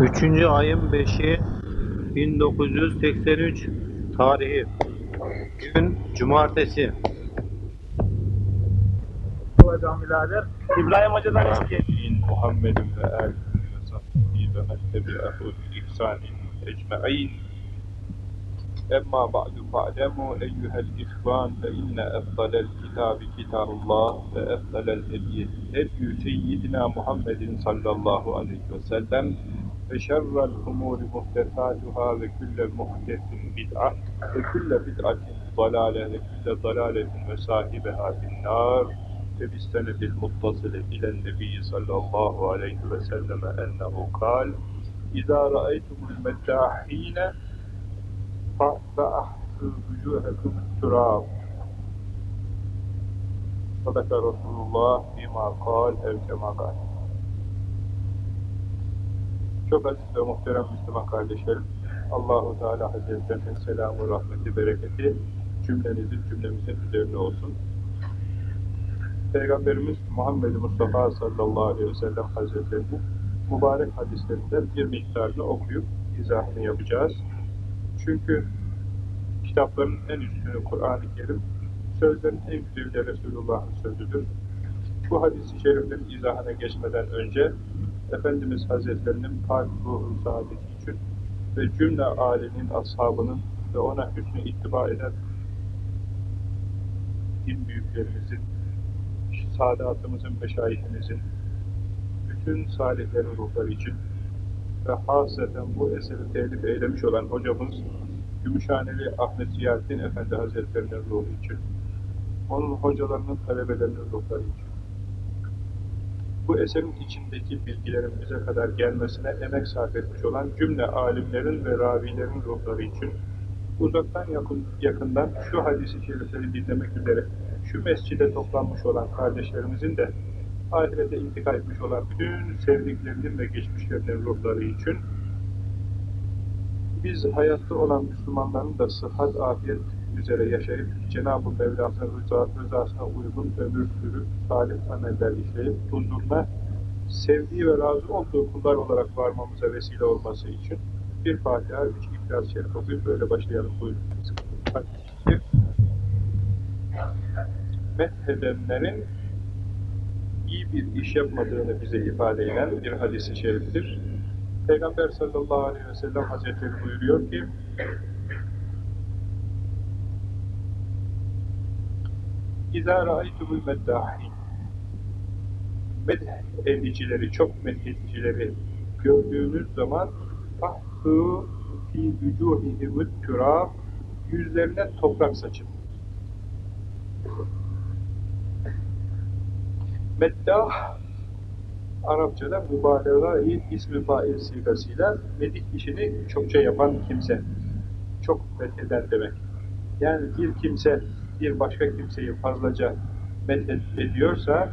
Üçüncü ayın 5'i 1983 tarihi. Gün cumartesi. Hocam birader. İbrahim Hoca'dan isteyelim. in Muhammedin ve alihi ve sahbihi ve men tebi'ahu bi ihsanin ecma'in. أما بعد فاعلموا أيها الإخوان فإن أفضل الكتاب كتاب الله وأفضل الهدي هدي سيدنا محمد صلى الله عليه وسلم فشر الأمور محدثاتها وكل محدث بدعة وكل بدعة ضلالة وكل ضلالة وصاحبها في النار. فبالسند المتصل إلى النبي صلى الله عليه وسلم أنه قال إذا رأيتم المداحين turâb Sadaka Resulullah bima kal ev kema kal Çok aziz ve muhterem Müslüman kardeşlerim Allahu Teala Hazretlerinin selamı, rahmeti, bereketi cümlenizin, cümlemizin üzerine olsun. Peygamberimiz Muhammed Mustafa sallallahu aleyhi ve sellem hazretlerinin mübarek hadislerinden bir miktarını okuyup izahını yapacağız. Çünkü kitapların en üstünü Kur'an-ı Kerim, sözlerin en güzeli de Resulullah'ın sözüdür. Bu hadis-i şeriflerin izahına geçmeden önce Efendimiz Hazretlerinin pak ruhu saadeti için ve cümle alemin ashabının ve ona hüsnü ittiba eden din büyüklerimizin saadatımızın, meşayihimizin, bütün salihlerin ruhları için ve hasreten bu eseri telif eylemiş olan hocamız Gümüşhaneli Ahmet Ziyarettin Efendi Hazretlerinin ruhu için, onun hocalarının, talebelerinin ruhları için, bu eserin içindeki bilgilerin bize kadar gelmesine emek sarf etmiş olan cümle alimlerin ve ravilerin ruhları için, uzaktan yakın, yakından şu hadisi şerifleri dinlemek üzere şu mescide toplanmış olan kardeşlerimizin de ahirete intikal etmiş olan bütün sevdiklerinin ve geçmişlerinin ruhları için biz hayatta olan Müslümanların da sıhhat, afiyet üzere yaşayıp Cenab-ı Mevla'nın rıza, rızasına uygun ömür sürüp salih ameller işleyip huzuruna sevdiği ve razı olduğu kullar olarak varmamıza vesile olması için bir Fatiha, üç İhlas-ı Şerif okuyup böyle başlayalım. Buyurun. Methedenlerin iyi bir iş yapmadığını bize ifade eden bir hadis-i şeriftir. Peygamber sallallahu aleyhi ve sellem Hazretleri buyuruyor ki İzâ râaytumul meddâhin Medh edicileri, çok medhedicileri gördüğünüz zaman fahhû fî vücûhihimut türâb yüzlerine toprak saçın. Meddah Arapçada mübalağa-i ismi fail sigasıyla medih işini çokça yapan kimse. Çok metheden demek. Yani bir kimse bir başka kimseyi fazlaca ediyorsa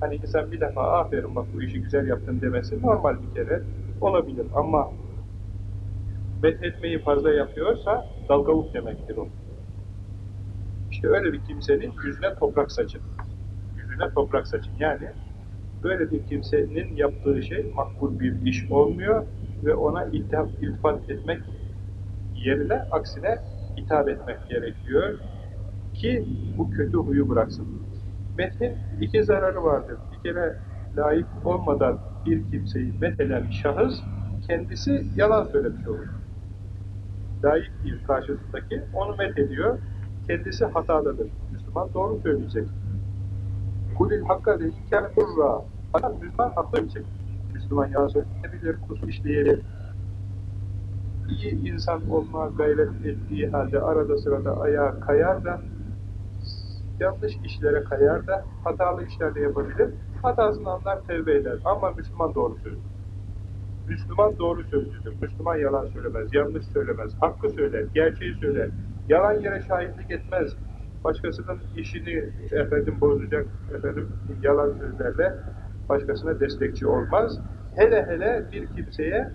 hani insan bir defa aferin bak bu işi güzel yaptın demesi normal bir kere olabilir ama methetmeyi fazla yapıyorsa dalgavuk demektir o. İşte öyle bir kimsenin yüzüne toprak saçın. Yüzüne toprak saçın. Yani böyle bir kimsenin yaptığı şey makbul bir iş olmuyor ve ona iltifat etmek yerine aksine hitap etmek gerekiyor ki bu kötü huyu bıraksın. Metnin iki zararı vardır. Bir kere layık olmadan bir kimseyi metheden şahıs kendisi yalan söylemiş olur. Layık değil karşısındaki onu methediyor. Kendisi hatalıdır. Müslüman doğru söyleyecek. Kulil hakka ve inkâne kurra. Fakat Müslüman haklı söyleyecek. Müslüman yalan söyleyebilir, kusur işleyebilir. İyi insan olma gayret ettiği halde arada sırada ayağa kayar da yanlış işlere kayar da hatalı işler de yapabilir. Hatasını anlar, tevbe eder. Ama Müslüman doğru söylüyor. Müslüman doğru sözcüdür. Müslüman yalan söylemez, yanlış söylemez, hakkı söyler, gerçeği söyler. Yalan yere şahitlik etmez. Başkasının işini efendim bozacak efendim yalan sözlerle başkasına destekçi olmaz. Hele hele bir kimseye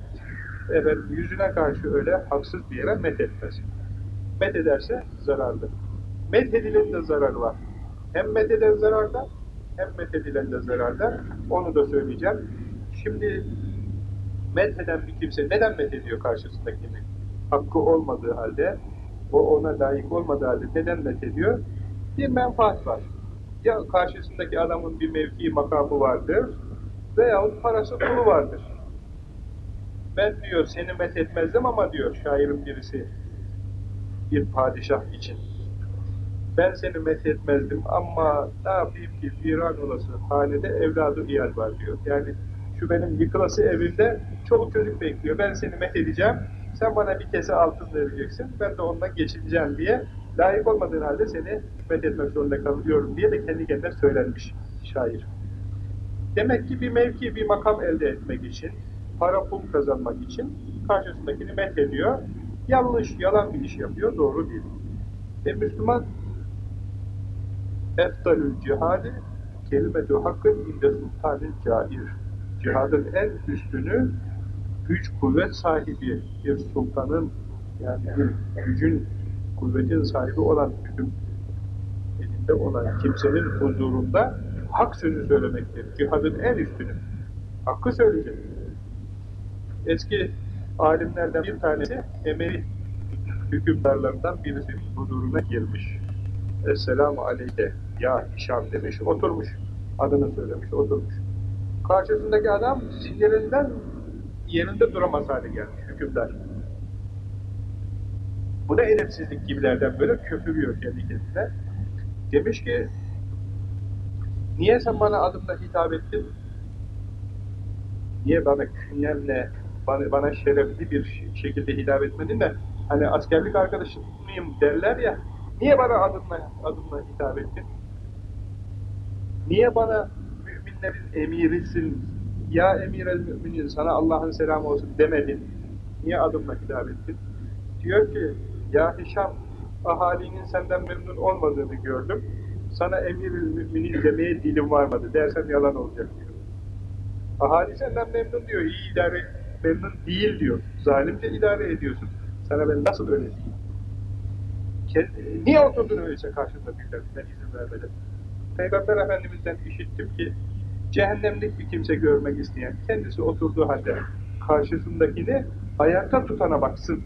efendim yüzüne karşı öyle haksız bir yere met etmez. Met ederse zararlı. Met edilen de zararı var. Hem met eden zararda hem met edilen de zararda. Onu da söyleyeceğim. Şimdi Metheden bir kimse neden methediyor karşısındakini? Hakkı olmadığı halde, o ona layık olmadığı halde neden methediyor? Bir menfaat var. Ya karşısındaki adamın bir mevki makamı vardır veyahut parası pulu vardır. Ben diyor seni methetmezdim ama diyor şairin birisi bir padişah için. Ben seni methetmezdim ama ne yapayım ki viran olası hanede evladı iyal var diyor. Yani şu benim yıkılası evimde çoluk çocuk bekliyor. Ben seni methedeceğim. Sen bana bir kese altın vereceksin. Ben de ondan geçineceğim diye layık olmadığın halde seni methetmek zorunda kalıyorum diye de kendi kendine söylenmiş şair. Demek ki bir mevki, bir makam elde etmek için, para pul kazanmak için karşısındakini methediyor. Yanlış, yalan bir iş yapıyor, doğru değil. E Müslüman eftalül cihadi kelimetü hakkın inde sultanil cair. Cihadın en üstünü güç kuvvet sahibi bir sultanın yani gücün kuvvetin sahibi olan elinde olan kimsenin huzurunda hak sözü söylemektir. Cihadın en üstünü. Hakkı söyleyecek. Eski alimlerden bir tanesi Emevi hükümdarlarından birisinin huzuruna girmiş. Esselamu aleyke ya Hişam demiş, oturmuş. Adını söylemiş, oturmuş. Karşısındaki adam sinirinden yerinde duramaz hale gelmiş hükümdar. Bu da edepsizlik gibilerden böyle köpürüyor kendi kendine. Demiş ki, niye sen bana adımla hitap ettin? Niye bana künyemle, bana, bana şerefli bir şekilde hitap etmedin de, hani askerlik arkadaşım mıyım derler ya, niye bana adımla, adımla hitap ettin? Niye bana müminlerin emirisin, ya emir el müminin sana Allah'ın selamı olsun demedin, niye adımla hitap ettin? Diyor ki, ya Hişam, ahalinin senden memnun olmadığını gördüm. Sana emir-ül müminin demeye dilim varmadı. Dersem yalan olacak diyor. Ahali senden memnun diyor. iyi idare, memnun değil diyor. Zalimce idare ediyorsun. Sana ben nasıl öyle diyeyim? Niye oturdun öyleyse karşında ben izin vermedim. Peygamber Efendimiz'den işittim ki cehennemlik bir kimse görmek isteyen kendisi oturduğu halde karşısındakini ayakta tutana baksın.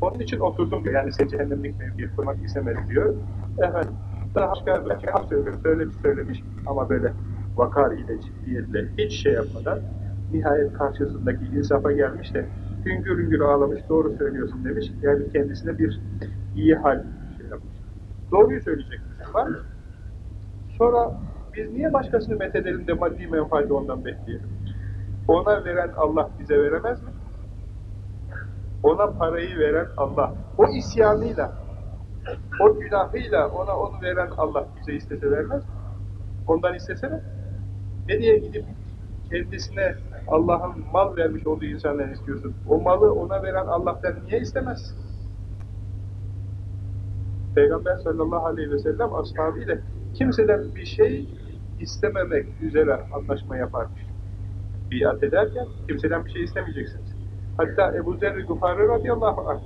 Onun için oturdum diyor. Yani seni cehennemlik mevkiye koymak istemedim diyor. Efendim, daha başka bir şey söylemiş, söylemiş, söylemiş ama böyle vakar ile, ciddiyetle, hiç şey yapmadan nihayet karşısındaki insafa gelmiş de hüngür hüngür ağlamış, doğru söylüyorsun demiş. Yani kendisine bir iyi hal şey yapmış. Doğruyu söyleyecek Müslüman. Sonra biz niye başkasını methedelim de maddi menfaati ondan bekleyelim? Ona veren Allah bize veremez mi? Ona parayı veren Allah. O isyanıyla, o günahıyla ona onu veren Allah bize istese vermez mi? Ondan istesene. Ne diye gidip kendisine Allah'ın mal vermiş olduğu insandan istiyorsun? O malı ona veren Allah'tan niye istemez? Peygamber sallallahu aleyhi ve sellem ashabıyla kimseden bir şey istememek üzere anlaşma yaparmış. Biat ederken kimseden bir şey istemeyeceksiniz. Hatta Ebu Zer-i Gufari radıyallahu anh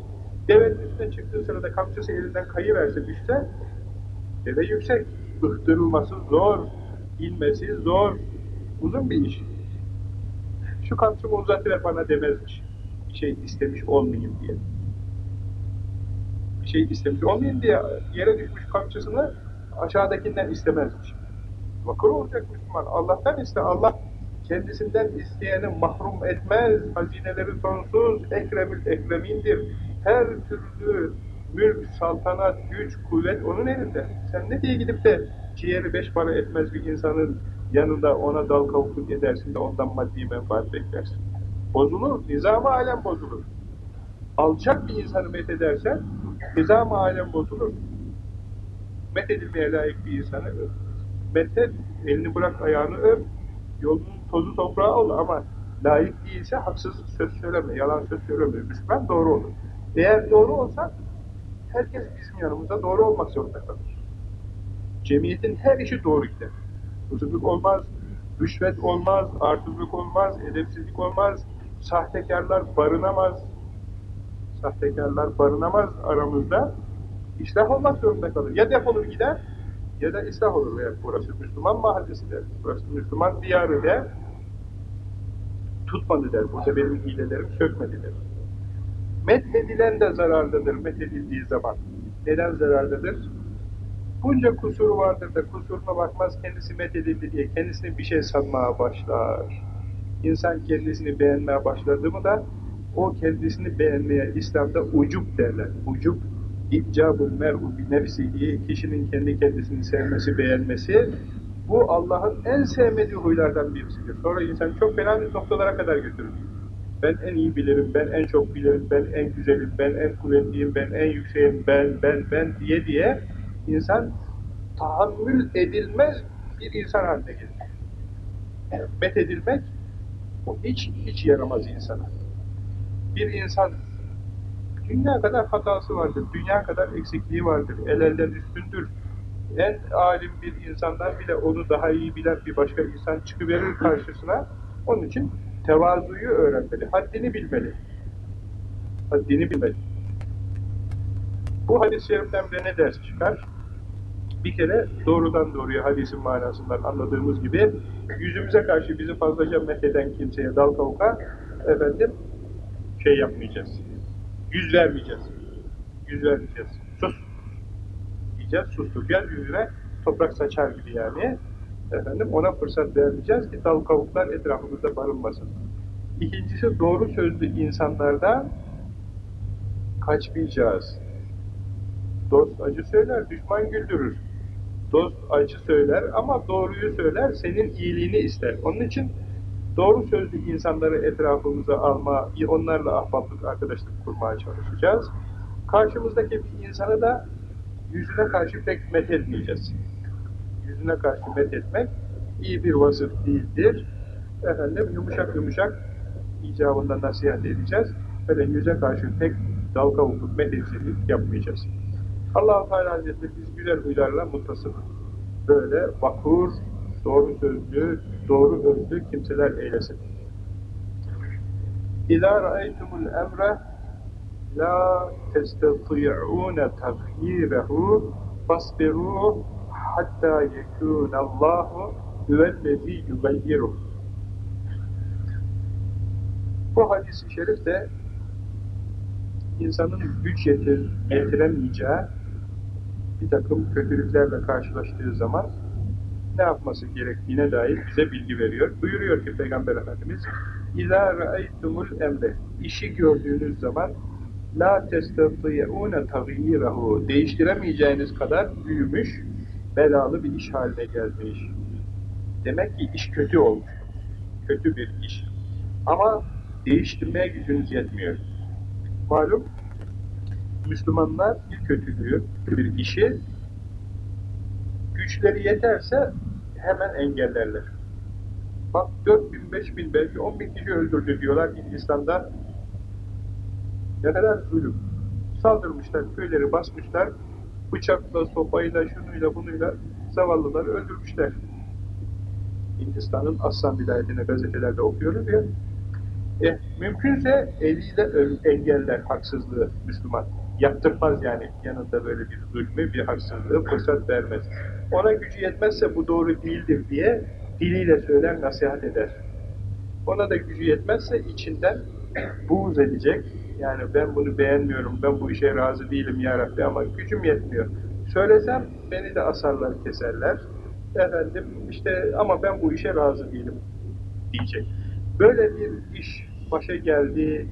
devenin üstüne çıktığı sırada kamçısı elinden kayıverse düşse deve yüksek, ıhtırılması zor, inmesi zor, uzun bir iş. Şu kamçımı uzatıver bana demezmiş. Bir şey istemiş olmayayım diye. Bir şey istemiş olmayayım diye yere düşmüş kamçısını aşağıdakinden istemezmiş. Vakır olacak Müslüman. Allah'tan iste. Allah kendisinden isteyeni mahrum etmez. Hazineleri sonsuz. Ekremül ekremindir. Her türlü mülk, saltanat, güç, kuvvet onun elinde. Sen ne diye gidip de ciğeri beş para etmez bir insanın yanında ona dal kavukluk edersin de ondan maddi menfaat beklersin. Bozulur. Nizam-ı alem bozulur. Alçak bir insanı methedersen nizam-ı alem bozulur. Methedilmeye layık bir insanı methed, elini bırak ayağını öp, yolunun tozu toprağı ol ama layık değilse haksız söz söyleme, yalan söz söyleme. Müslüman doğru olur. Eğer doğru olsa herkes bizim yanımızda doğru olmak zorunda kalır. Cemiyetin her işi doğru gider. Huzurluk olmaz, rüşvet olmaz, artızlık olmaz, edepsizlik olmaz, sahtekarlar barınamaz, sahtekarlar barınamaz aramızda. İslah olmak zorunda kalır. Ya defolur gider, ya da ıslah olur veya burası Müslüman mahallesi der, burası Müslüman diyarı der, tutmadı der. Burada benim hilelerim sökmedi der. Methedilen de zararlıdır methedildiği zaman. Neden zararlıdır? Bunca kusuru vardır da kusuruna bakmaz kendisi methedildi diye kendisine bir şey sanmaya başlar. İnsan kendisini beğenmeye başladı mı da o kendisini beğenmeye İslam'da ucup derler. Ucup, İccabul mer'u bi nefsihi, kişinin kendi kendisini sevmesi, beğenmesi, bu Allah'ın en sevmediği huylardan birisidir. Sonra insan çok fena noktalara kadar götürür. Ben en iyi bilirim, ben en çok bilirim, ben en güzelim, ben en kuvvetliyim, ben en yükseğim, ben, ben, ben diye diye insan tahammül edilmez bir insan haline gelir. Met edilmek hiç, hiç yaramaz insana. Bir insan dünya kadar hatası vardır, dünya kadar eksikliği vardır, el elden üstündür. En alim bir insandan bile onu daha iyi bilen bir başka insan çıkıverir karşısına. Onun için tevazuyu öğrenmeli, haddini bilmeli. Haddini bilmeli. Bu hadis-i şeriften de ne ders çıkar? Bir kere doğrudan doğruya hadisin manasından anladığımız gibi yüzümüze karşı bizi fazlaca metheden kimseye dal kavuka efendim şey yapmayacağız. Yüz vermeyeceğiz. Yüz vermeyeceğiz. Sus. Diyeceğiz, susturacağız yüzüne toprak saçar gibi yani. Efendim ona fırsat vermeyeceğiz ki dal kavuklar etrafımızda barınmasın. İkincisi doğru sözlü insanlardan kaçmayacağız. Dost acı söyler, düşman güldürür. Dost acı söyler ama doğruyu söyler, senin iyiliğini ister. Onun için doğru sözlü insanları etrafımıza alma, onlarla ahbaplık, arkadaşlık kurmaya çalışacağız. Karşımızdaki bir insanı da yüzüne karşı pek met etmeyeceğiz. Yüzüne karşı met etmek iyi bir vasıf değildir. Efendim yumuşak yumuşak icabında nasihat edeceğiz. Böyle yüze karşı pek dalga vukup methetçilik yapmayacağız. allah Teala Hazretleri biz güzel huylarla muttasıf. Böyle vakur, doğru sözlü, doğru özlü kimseler eylesin. İzâ ra'aytumul emre la testati'ûne tagyirehu fasbirû hatta yekûnallâhu hüvellezî yugayyiruh. Bu hadis-i şerif de insanın güç yetir, yetiremeyeceği bir takım kötülüklerle karşılaştığı zaman ne yapması gerektiğine dair bize bilgi veriyor. Buyuruyor ki Peygamber Efendimiz İzâ ra'aytumul emre işi gördüğünüz zaman la testatî'ûne tagîrehu değiştiremeyeceğiniz kadar büyümüş, belalı bir iş haline gelmiş. Demek ki iş kötü olmuş. Kötü bir iş. Ama değiştirmeye gücünüz yetmiyor. Malum Müslümanlar bir kötülüğü, bir işi güçleri yeterse hemen engellerler. Bak 4 bin, 5 bin, belki 10 bin kişi öldürdü diyorlar Hindistan'da. Ne kadar zulüm. Saldırmışlar, köyleri basmışlar, bıçakla, sopayla, şunuyla, bunuyla zavallıları öldürmüşler. Hindistan'ın Aslan vilayetine gazetelerde okuyoruz ya. E, mümkünse eliyle engeller haksızlığı Müslüman. Yaptırmaz yani yanında böyle bir zulmü, bir haksızlığı fırsat vermez. Ona gücü yetmezse bu doğru değildir diye diliyle söyler, nasihat eder. Ona da gücü yetmezse içinden buğz edecek. Yani ben bunu beğenmiyorum, ben bu işe razı değilim ya Rabbi ama gücüm yetmiyor. Söylesem beni de asarlar, keserler. Efendim işte ama ben bu işe razı değilim diyecek. Böyle bir iş başa geldi,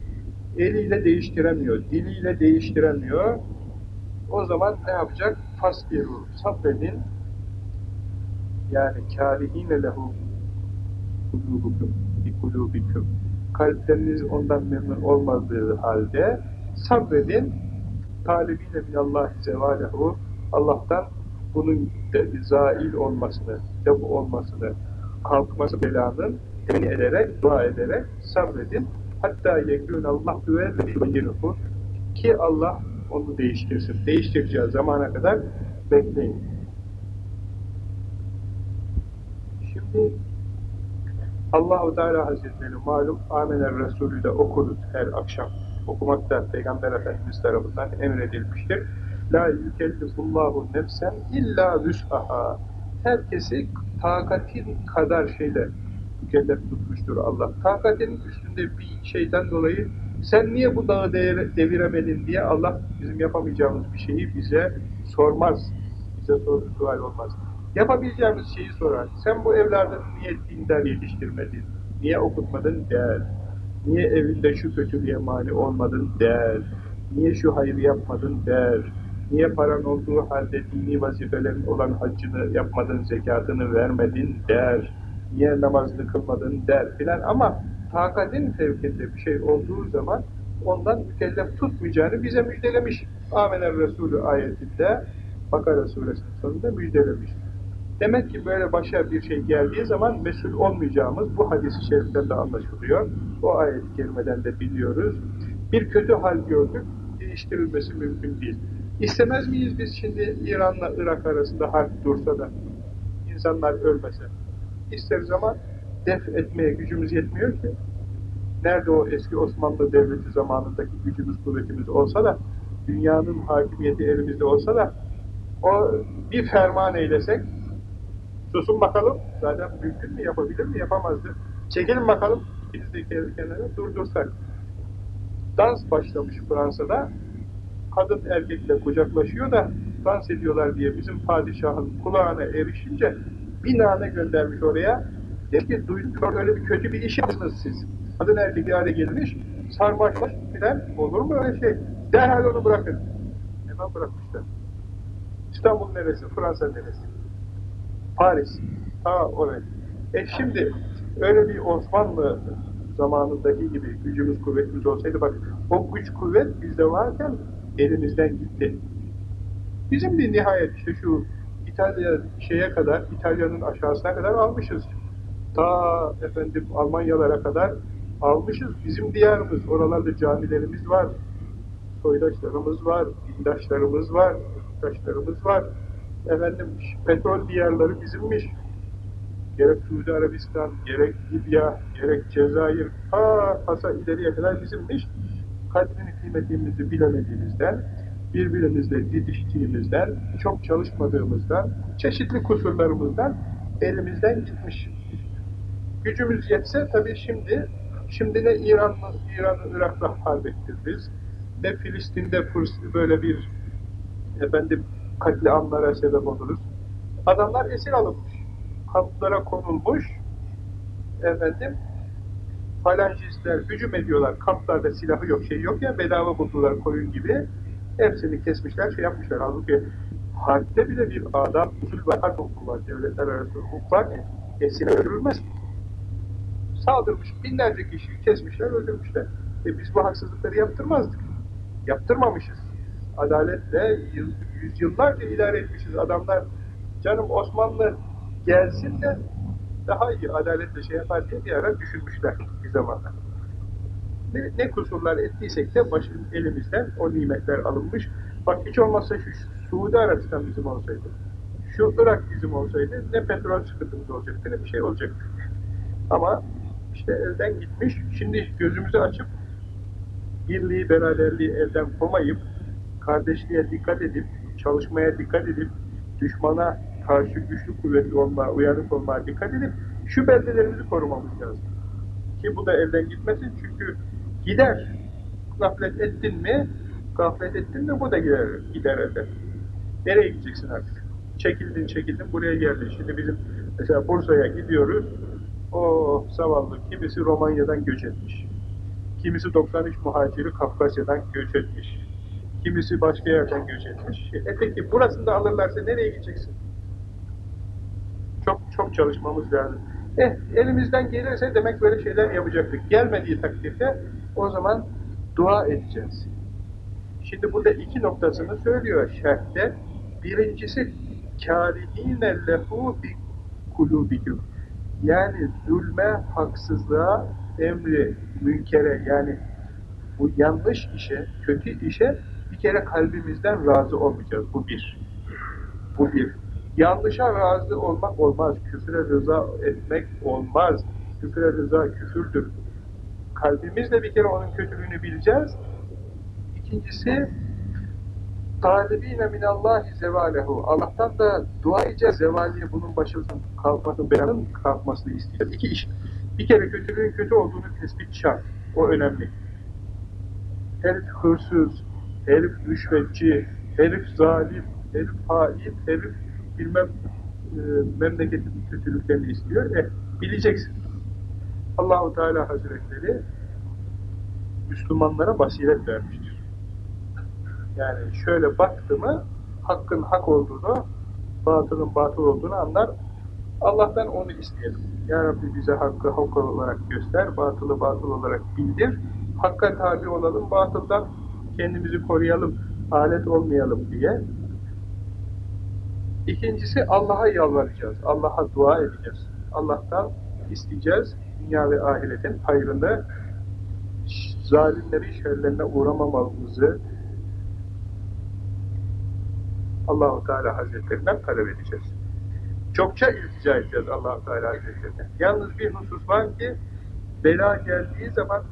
eliyle değiştiremiyor, diliyle değiştiremiyor. O zaman ne yapacak? Fasbiru, sabredin. Yani kârihîne lehu kulubukum, bi kulubikum. Kalpleriniz ondan memnun olmadığı halde sabredin. Talibine minallahi zevâlehu. Allah'tan bunun zail olmasını, def olmasını, kalkması belanın temin ederek, dua ederek sabredin. Hatta yekûn Allah ve yubayyinuhu ki Allah onu değiştirsin. Değiştireceği zamana kadar bekleyin. Şimdi Allahu Teala Hazretleri malum Amener Resulü de okuruz her akşam. Okumak da Peygamber Efendimiz tarafından emredilmiştir. La yükellifullahu nefsen illa vüs'aha. Herkesi takatin kadar şeyle mükellef tutmuştur Allah. Takatinin üstünde bir şeyden dolayı sen niye bu dağı deviremedin diye Allah bizim yapamayacağımız bir şeyi bize sormaz. Bize soru sual olmaz. Yapabileceğimiz şeyi sorar. Sen bu evladını niye dindar yetiştirmedin? Niye okutmadın der. Niye evinde şu kötülüğe mani olmadın der. Niye şu hayrı yapmadın der. Niye paran olduğu halde dini vazifelerin olan haccını yapmadın, zekatını vermedin der. Niye namazını kılmadın der filan ama takatin fevkinde bir şey olduğu zaman ondan mükellef tutmayacağını bize müjdelemiş. Amener Resulü ayetinde Bakara suresinin sonunda müjdelemiş. Demek ki böyle başa bir şey geldiği zaman mesul olmayacağımız bu hadis-i şeriften de anlaşılıyor. O ayet-i kerimeden de biliyoruz. Bir kötü hal gördük, değiştirilmesi mümkün değil. İstemez miyiz biz şimdi İran'la Irak arasında harp dursa da insanlar ölmese? İsteriz ama def etmeye gücümüz yetmiyor ki. Nerede o eski Osmanlı Devleti zamanındaki gücümüz, kuvvetimiz olsa da, dünyanın hakimiyeti elimizde olsa da, o bir ferman eylesek, susun bakalım, zaten mümkün mü, yapabilir mi, yapamazdı. Çekelim bakalım, ikiniz de kenara durdursak. Dans başlamış Fransa'da, kadın erkekle kucaklaşıyor da dans ediyorlar diye bizim padişahın kulağına erişince bir nane göndermiş oraya. Dedi ki duyduk öyle bir kötü bir iş yaptınız siz. Kadın erkek bir araya gelmiş, sarmaşmış filan olur mu öyle şey? Derhal onu bırakın. Hemen bırakmışlar. İstanbul neresi, Fransa neresi? Paris. Ha oraya. E şimdi öyle bir Osmanlı zamanındaki gibi gücümüz, kuvvetimiz olsaydı bak o güç kuvvet bizde varken elimizden gitti. Bizim de nihayet işte şu İtalya şeye kadar, İtalya'nın aşağısına kadar almışız. Ta efendim Almanyalara kadar almışız. Bizim diyarımız, oralarda camilerimiz var. Soydaşlarımız var, dindaşlarımız var, taşlarımız var. Efendim petrol diyarları bizimmiş. Gerek Suudi Arabistan, gerek Libya, gerek Cezayir, ha kasa ileriye kadar bizimmiş. Kadrini kıymetimizi bilemediğimizden, birbirimizle didiştiğimizden, çok çalışmadığımızdan, çeşitli kusurlarımızdan elimizden gitmiş. Gücümüz yetse tabii şimdi, şimdi ne İran'ı İran'ı Irak'la harp ne Filistin'de böyle bir efendim katliamlara sebep oluruz. Adamlar esir alınmış, kamplara konulmuş, efendim falancistler hücum ediyorlar, kamplarda silahı yok, şey yok ya, bedava buldular koyun gibi, hepsini kesmişler, şey yapmışlar. Halbuki harpte bile bir adam, usul var, harp hukuku var, devletler arası hukuk var, esir öldürülmez. Saldırmış, binlerce kişiyi kesmişler, öldürmüşler. E biz bu haksızlıkları yaptırmazdık. Yaptırmamışız. Adaletle yüzyıllarca idare etmişiz. Adamlar, canım Osmanlı gelsin de daha iyi adaletle şey yapar diye bir ara düşünmüşler bir zamanlar. Ne, ne kusurlar ettiysek de başın elimizden o nimetler alınmış. Bak hiç olmazsa şu Suudi Arabistan bizim olsaydı, şu Irak bizim olsaydı ne petrol sıkıntımız olacaktı ne bir şey olacaktı. Ama işte elden gitmiş. Şimdi gözümüzü açıp birliği, beraberliği elden komayıp kardeşliğe dikkat edip, çalışmaya dikkat edip, düşmana karşı güçlü kuvvetli olma, uyanık olmaya dikkat edip şu beldelerimizi korumamız lazım. Ki bu da elden gitmesin çünkü gider. Gaflet ettin mi, gaflet ettin mi bu da gider, gider elden. Nereye gideceksin artık? Çekildin çekildin buraya geldin. Şimdi bizim mesela Bursa'ya gidiyoruz. O zavallı kimisi Romanya'dan göç etmiş. Kimisi 93 muhaciri Kafkasya'dan göç etmiş. Kimisi başka yerden göç etmiş. E peki burasını da alırlarsa nereye gideceksin? Çok çok çalışmamız lazım. Eh elimizden gelirse demek böyle şeyler yapacaktık. Gelmediği takdirde o zaman dua edeceğiz. Şimdi burada iki noktasını söylüyor şerhte. Birincisi kârihîne lehu bi kulûbiküm. Yani zulme, haksızlığa, emri, münkere yani bu yanlış işe, kötü işe bir kere kalbimizden razı olmayacağız. Bu bir. Bu bir. Yanlışa razı olmak olmaz. Küfre rıza etmek olmaz. Küfre rıza küfürdür. Kalbimizle bir kere onun kötülüğünü bileceğiz. İkincisi talibine minallahi zevalehu. Allah'tan da dua edeceğiz zevaliye bunun başımızın kalkması, beyanın kalkmasını isteyeceğiz. İki iş. Bir kere kötülüğün kötü olduğunu tespit şart. O önemli. Herif hırsız, herif rüşvetçi, herif zalim, herif hain, herif bilmem e, memleketin kötülüklerini istiyor. E, bileceksin. Allahu Teala Hazretleri Müslümanlara basiret vermiştir. Yani şöyle baktı mı hakkın hak olduğunu, batılın batıl olduğunu anlar. Allah'tan onu isteyelim. Ya Rabbi bize hakkı hak olarak göster, batılı batıl olarak bildir. Hakka tabi olalım, batıldan kendimizi koruyalım, alet olmayalım diye. İkincisi Allah'a yalvaracağız, Allah'a dua edeceğiz. Allah'tan isteyeceğiz, dünya ve ahiretin hayrını, zalimlerin şerlerine uğramamamızı Allahu Teala Hazretlerinden talep edeceğiz. Çokça iltica edeceğiz Allahu Teala Hazretlerine. Yalnız bir husus var ki bela geldiği zaman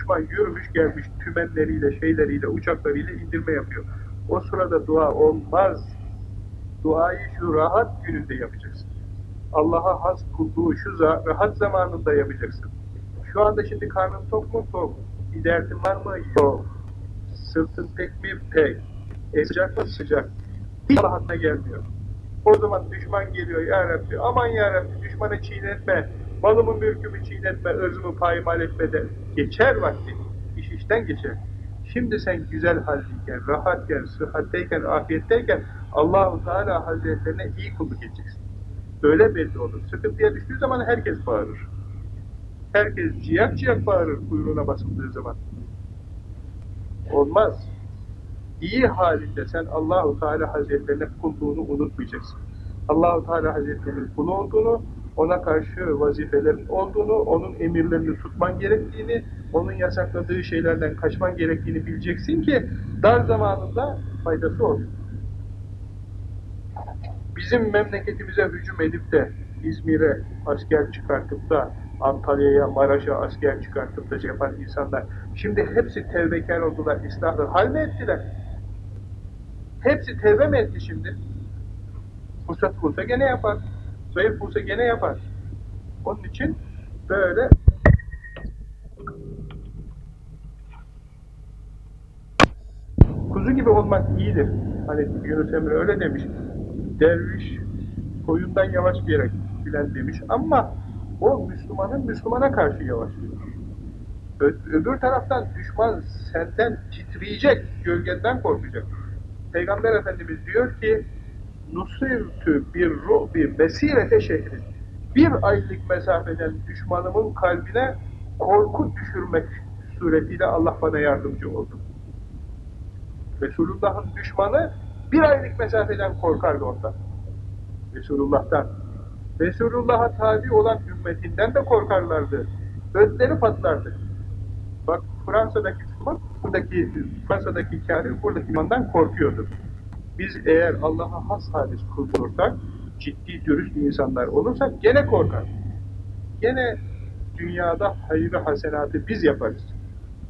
düşman yürümüş gelmiş tümenleriyle, şeyleriyle, uçaklarıyla indirme yapıyor. O sırada dua olmaz. Duayı şu rahat gününde yapacaksın. Allah'a has kulluğu şu rahat zamanında yapacaksın. Şu anda şimdi karnın tok mu? Tok. Bir derdin var mı? Yok. Sırtın pek mi? Pek. E sıcak mı? Sıcak. Hiç rahatına gelmiyor. O zaman düşman geliyor ya Rabbi. Aman ya Rabbi düşmanı çiğnetme. Malımın mülkümü çiğnetme. Özümü payimal etme de. Geçer vakti. İş işten geçer. Şimdi sen güzel haldeyken, rahatken, sıhhatteyken, afiyetteyken Allahu Teala Hazretlerine iyi kulluk edeceksin. Öyle belli olur. Sıkıntıya düştüğü zaman herkes bağırır. Herkes ciyak ciyak bağırır kuyruğuna basıldığı zaman. Olmaz. İyi halinde sen Allahu Teala Hazretlerine kulluğunu unutmayacaksın. Allahu Teala Hazretlerinin kulu olduğunu, ona karşı vazifelerin olduğunu, onun emirlerini tutman gerektiğini, onun yasakladığı şeylerden kaçman gerektiğini bileceksin ki dar zamanında faydası olsun. Bizim memleketimize hücum edip de İzmir'e asker çıkartıp da Antalya'ya, Maraş'a asker çıkartıp da yapan insanlar şimdi hepsi tevbekar oldular, ıslahlar. Hal mi ettiler? Hepsi tevbe mi etti şimdi? Fırsat bulsa gene yapar. Zayıf bulsa gene yapar. Onun için böyle kuzu gibi olmak iyidir. Hani Yunus Emre öyle demiş. Derviş koyundan yavaş bir yere filan demiş ama o Müslümanın Müslümana karşı yavaşlıyor. Öbür taraftan düşman senden titreyecek, gölgenden korkacak. Peygamber Efendimiz diyor ki Nusirtü bir ru'bi mesirete şehrin bir aylık mesafeden düşmanımın kalbine korku düşürmek suretiyle Allah bana yardımcı oldu. Resulullah'ın düşmanı bir aylık mesafeden korkardı ondan. Resulullah'tan. Resulullah'a tabi olan ümmetinden de korkarlardı. Ötleri patlardı. Bak Fransa'daki Müslüman, buradaki Fransa'daki kâfir, buradaki imandan korkuyordu. Biz eğer Allah'a has halis kulursak, ciddi, dürüst insanlar olursak gene korkar. Gene dünyada hayrı hasenatı biz yaparız.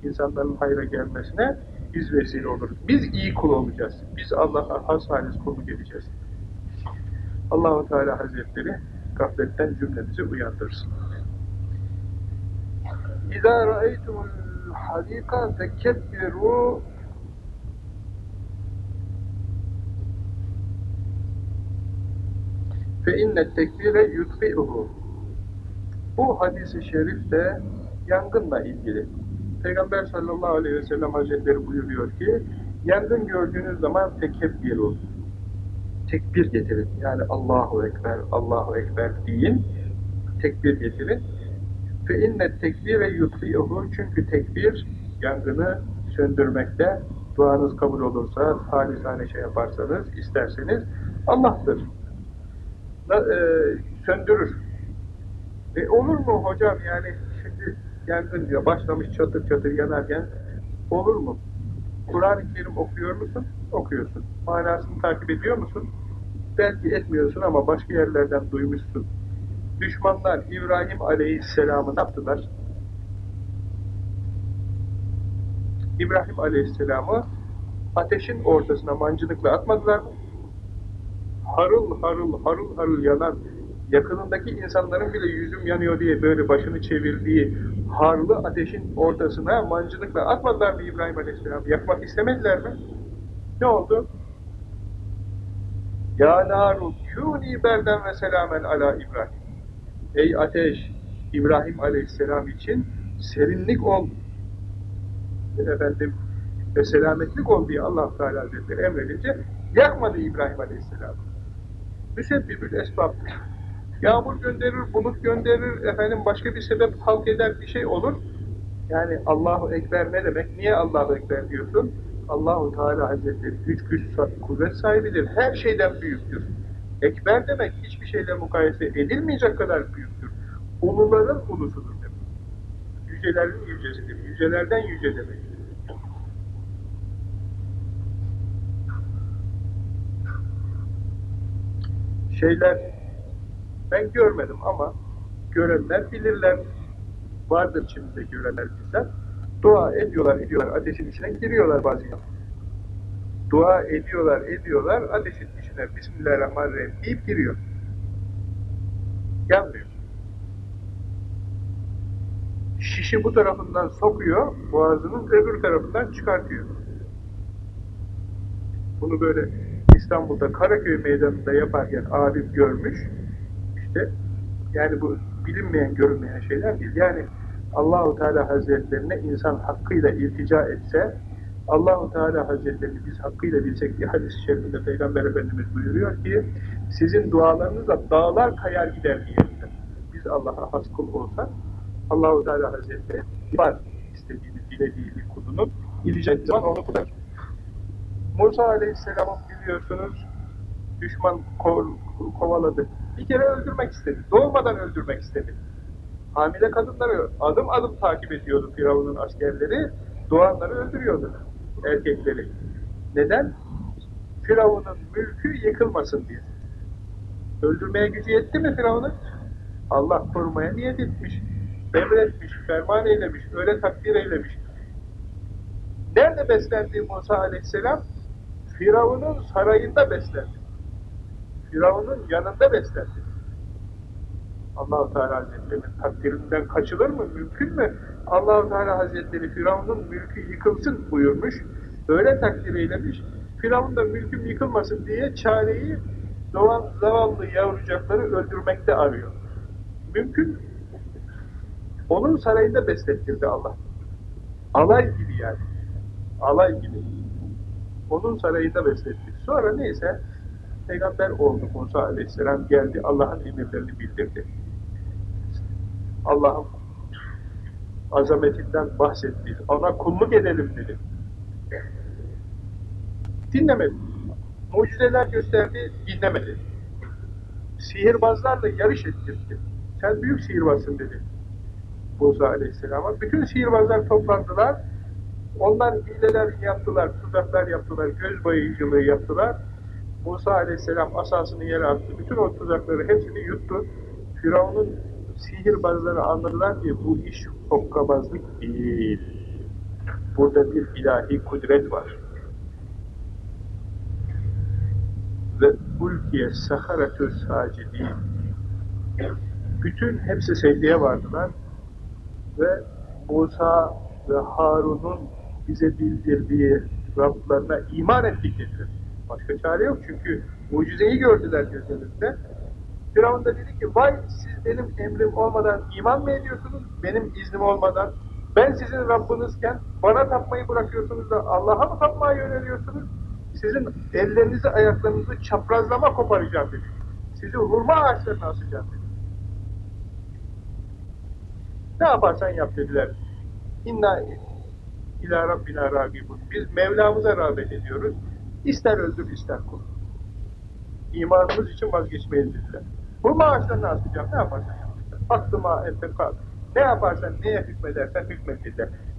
İnsanların hayra gelmesine biz vesile oluruz. Biz iyi kul olacağız. Biz Allah'a has halis kulluk edeceğiz. Allahu Teala Hazretleri gafletten cümlemizi uyandırsın. İzâ ra'eytumul hadîka fekebbiru fe innet tekbire yutfi'uhu Bu hadisi şerif de yangınla ilgili. Peygamber sallallahu aleyhi ve sellem hazretleri buyuruyor ki yangın gördüğünüz zaman tekebbiru tekbir getirin. Yani Allahu Ekber, Allahu Ekber deyin. Tekbir getirin. Fe inne tekbire yutfi'uhu çünkü tekbir yangını söndürmekte duanız kabul olursa, halisane şey yaparsanız, isterseniz Allah'tır. Da, e, söndürür. E olur mu hocam yani şimdi yangın diyor, başlamış çatır çatır yanarken olur mu? Kur'an-ı Kerim okuyor musun? Okuyorsun. Manasını takip ediyor musun? Belki etmiyorsun ama başka yerlerden duymuşsun. Düşmanlar İbrahim Aleyhisselam'ı ne yaptılar? İbrahim Aleyhisselam'ı ateşin ortasına mancınıkla atmadılar mı? Harıl harıl harıl harıl yanan yakınındaki insanların bile yüzüm yanıyor diye böyle başını çevirdiği harlı ateşin ortasına mancınıkla atmadılar mı İbrahim Aleyhisselam? Yakmak istemediler mi? Ne oldu? Ya naru kûni berden ve selamen ala İbrahim. Ey ateş, İbrahim Aleyhisselam için serinlik ol. Efendim, ve selametlik ol diye allah Teala Hazretleri emredince yakmadı İbrahim Aleyhisselam. Müsebbibül esbab. Yağmur gönderir, bulut gönderir, efendim başka bir sebep halk eder bir şey olur. Yani Allahu Ekber ne demek? Niye Allahu Ekber diyorsun? Allahu Teala Hazretleri güç güç kuvvet sahibidir. Her şeyden büyüktür. Ekber demek hiçbir şeyle mukayese edilmeyecek kadar büyüktür. Uluların ulusudur demek. Yücelerin yücesidir. Yücelerden yüce demek. Şeyler ben görmedim ama görenler bilirler. Vardır içimizde görenler bizler. Dua ediyorlar, ediyorlar. Ateşin içine giriyorlar bazen. Dua ediyorlar, ediyorlar. Ateşin içine Bismillahirrahmanirrahim deyip giriyor. Yanmıyor. Şişi bu tarafından sokuyor, boğazının öbür tarafından çıkartıyor. Bunu böyle İstanbul'da Karaköy meydanında yaparken abim görmüş. İşte yani bu bilinmeyen, görünmeyen şeyler değil. Yani Allahu Teala Hazretlerine insan hakkıyla iltica etse, Allahu Teala Hazretlerini biz hakkıyla bilsek diye hadis-i şerifinde Peygamber Efendimiz buyuruyor ki, sizin dualarınızla dağlar kayar gider niyetinde. Biz Allah'a has kul olsak, Allahu Teala Hazretleri var istediğini, dilediği bir kulunun iltica ettiği zaman onu kurar. Musa Aleyhisselam'ın biliyorsunuz düşman ko kovaladı. Bir kere öldürmek istedi. Doğmadan öldürmek istedi. Hamile kadınları adım adım takip ediyordu Firavun'un askerleri. Doğanları öldürüyordu erkekleri. Neden? Firavun'un mülkü yıkılmasın diye. Öldürmeye gücü yetti mi Firavun'un? Allah korumaya niyet etmiş. Emretmiş, ferman eylemiş, öyle takdir eylemiş. Nerede beslendi Musa aleyhisselam? Firavun'un sarayında beslendi. Firavun'un yanında beslendi. allah Teala Hazretleri'nin takdirinden kaçılır mı? Mümkün mü? allah Teala Hazretleri Firavun'un mülkü yıkılsın buyurmuş. Öyle takdir eylemiş. Firavun da mülküm yıkılmasın diye çareyi doğan zavallı yavrucakları öldürmekte arıyor. Mümkün. Onun sarayında beslettirdi Allah. Alay gibi yani. Alay gibi. Onun sarayında besletti. Sonra neyse peygamber oldu Musa aleyhisselam geldi. Allah'ın emirlerini bildirdi. Allah'ın azametinden bahsetti. Ona kulluk edelim dedi. Dinlemedi. Mucizeler gösterdi, dinlemedi. Sihirbazlarla yarış ettirdi. Sen büyük sihirbazsın dedi. Musa aleyhisselama. Bütün sihirbazlar toplandılar. Onlar hileler yaptılar, tuzaklar yaptılar, göz boyayıcılığı yaptılar. Musa aleyhisselam asasını yere attı. Bütün o tuzakları hepsini yuttu. Firavun'un sihirbazları anladılar ki bu iş hokkabazlık değil. Burada bir ilahi kudret var. Ve ulkiye saharetü sacidi. Bütün hepsi secdeye vardılar ve Musa ve Harun'un bize bildirdiği Rablarına iman ettik dediler. Başka çare yok çünkü mucizeyi gördüler gözlerinde. Firavun da dedi ki vay siz benim emrim olmadan iman mı ediyorsunuz? Benim iznim olmadan. Ben sizin Rabbinizken bana tapmayı bırakıyorsunuz da Allah'a mı tapmaya yöneliyorsunuz? Sizin ellerinizi ayaklarınızı çaprazlama koparacağım dedi. Sizi hurma ağaçlarına asacağım dedi. Ne yaparsan yap dediler. İnna ila Rabbina ragibun. Biz Mevlamıza rağbet ediyoruz. İster öldür ister kul. İmanımız için vazgeçmeyiz dediler. Bu maaşlarını atacağım. Ne yaparsan yap dediler. Aklıma entekal. Ne yaparsan, neye hükmedersen hükmet.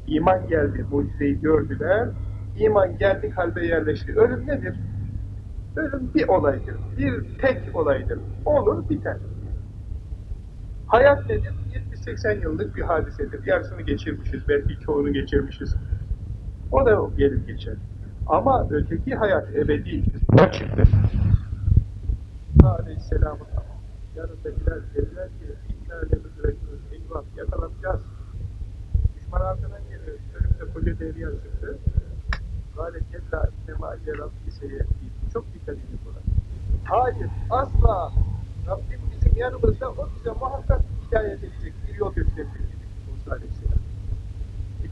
İman geldi, mucizeyi gördüler. İman geldi, kalbe yerleşti. Ölüm nedir? Ölüm bir olaydır. Bir tek olaydır. Olur, biter. Hayat nedir? 70-80 yıllık bir hadisedir. Yarısını geçirmişiz, belki çoğunu geçirmişiz. O da gelip geçer. Ama öteki hayat ebedi. Ne çıktı? Aleyhisselam'ın yanındakiler dediler ki inna lemüdrekûn eyvah yakalanacağız. Düşman arkadan geliyor. Önümde koca devriyan çıktı. Galet kella innema ile Rabbi seyyedin. Çok dikkat edin buna. Hayır, asla. Rabbim bizim yanımızda o bize muhakkak hidayet edecek, yol gösterecek. Musa Aleyhisselam.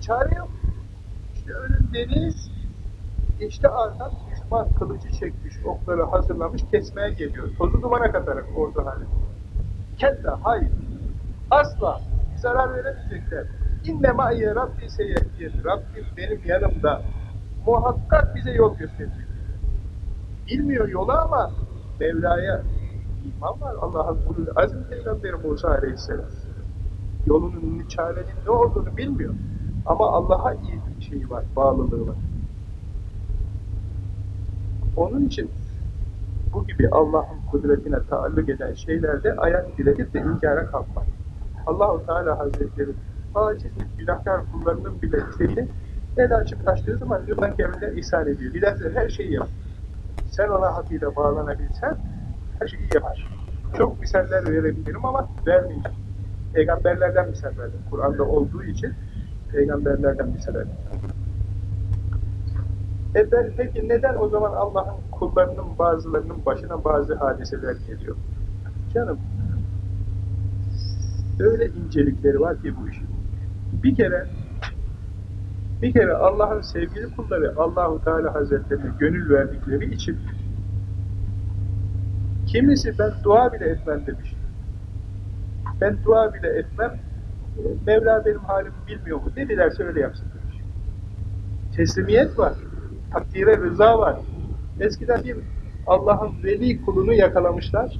Çare yok. İşte önün deniz, işte arkan düşman kılıcı çekmiş, okları hazırlamış, kesmeye geliyor. Tozu dumana katarak ordu hali. Kella, hayır. Asla zarar veremeyecekler. İnne ma'ye Rabbi seyyedin. Rabbim benim yanımda muhakkak bize yol gösterecek. Bilmiyor yolu ama Mevla'ya iman var. Allah'ın ulul azim peygamberi Musa Aleyhisselam. Yolunun, çarenin ne olduğunu bilmiyor. Ama Allah'a iyi bir şeyi var, bağlılığı var. Onun için bu gibi Allah'ın kudretine taalluk eden şeylerde ayak diretip de inkara kalkmak. Allahu Teala Hazretleri aciz günahkar kullarının bile şeyini el açıp kaçtığı zaman lütfen kendine ihsan ediyor. Dilerse her şeyi yap. Sen ona hakkıyla bağlanabilsen her şeyi yapar. Çok misaller verebilirim ama vermeyeceğim. Peygamberlerden misal verdim. Kur'an'da olduğu için peygamberlerden misal verdim. E ben, peki neden o zaman Allah'ın kullarının bazılarının başına bazı hadiseler geliyor? Canım, öyle incelikleri var ki bu işin. Bir kere bir kere Allah'ın sevgili kulları Allahu Teala Hazretlerine gönül verdikleri için kimisi ben dua bile etmem demiş. Ben dua bile etmem, Mevla benim halimi bilmiyor mu? Ne dilerse öyle yapsın demiş. Teslimiyet var, takdire rıza var. Eskiden bir Allah'ın veli kulunu yakalamışlar.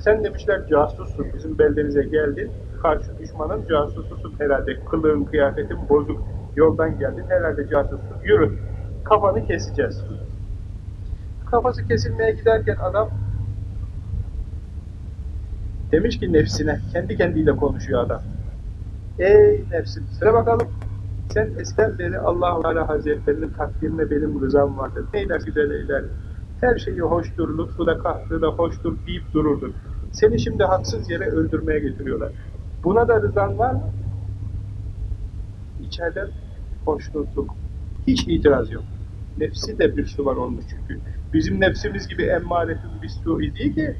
Sen demişler casussun, bizim beldenize geldin, karşı düşmanın casususun herhalde, kılığın, kıyafetin bozuk, yoldan geldin, herhalde casussun, yürü, kafanı keseceğiz. Kafası kesilmeye giderken adam demiş ki nefsine, kendi kendiyle konuşuyor adam. Ey nefsim, sıra bakalım, sen eskiden beri Allah-u Teala Hazretlerinin takdirine benim rızam vardır. Neyler güzel eyler. Her şeyi hoştur, lütfu da kahrı da hoştur deyip dururdun. Seni şimdi haksız yere öldürmeye getiriyorlar. Buna da rızan var mı? İçeriden hoşnutluk. Hiç itiraz yok. Nefsi de Müslüman olmuş çünkü. Bizim nefsimiz gibi emmaretun bis-su'i değil ki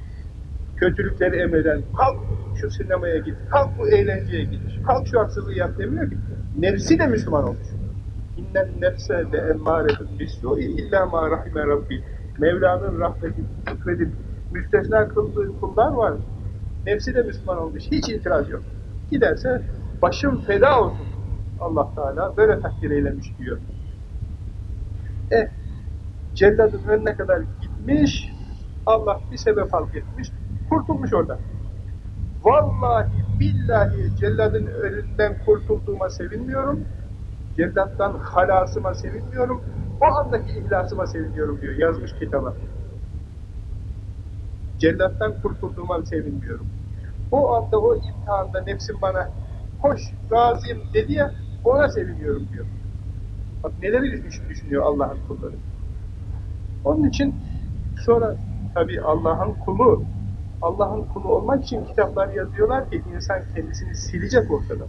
kötülükleri emreden, kalk şu sinemaya git, kalk bu eğlenceye git, kalk şu haksızlığı yap demiyor ki. Nefsi de Müslüman olmuş. İnnen nefse de emmâretun bis-su'i illa ma rahime rabbi. Mevla'nın rahmeti, şükredip müstesna kıldığı kullar var. Nefsi de Müslüman olmuş. Hiç itiraz yok. Giderse başım feda olsun. Allah Teala böyle takdir eylemiş diyor. Eh, celladın önüne kadar gitmiş, Allah bir sebep halk etmiş, kurtulmuş oradan. Vallahi billahi celladın önünden kurtulduğuma sevinmiyorum, cellattan halasıma sevinmiyorum, o andaki ihlasıma seviniyorum diyor, yazmış kitaba. Cellattan kurtulduğuma sevinmiyorum. O anda, o imtihanda nefsim bana hoş, razıyım dedi ya, ona seviniyorum diyor. Bak neleri düşünüyor Allah'ın kulları. Onun için sonra tabi Allah'ın kulu, Allah'ın kulu olmak için kitaplar yazıyorlar ki insan kendisini silecek ortada.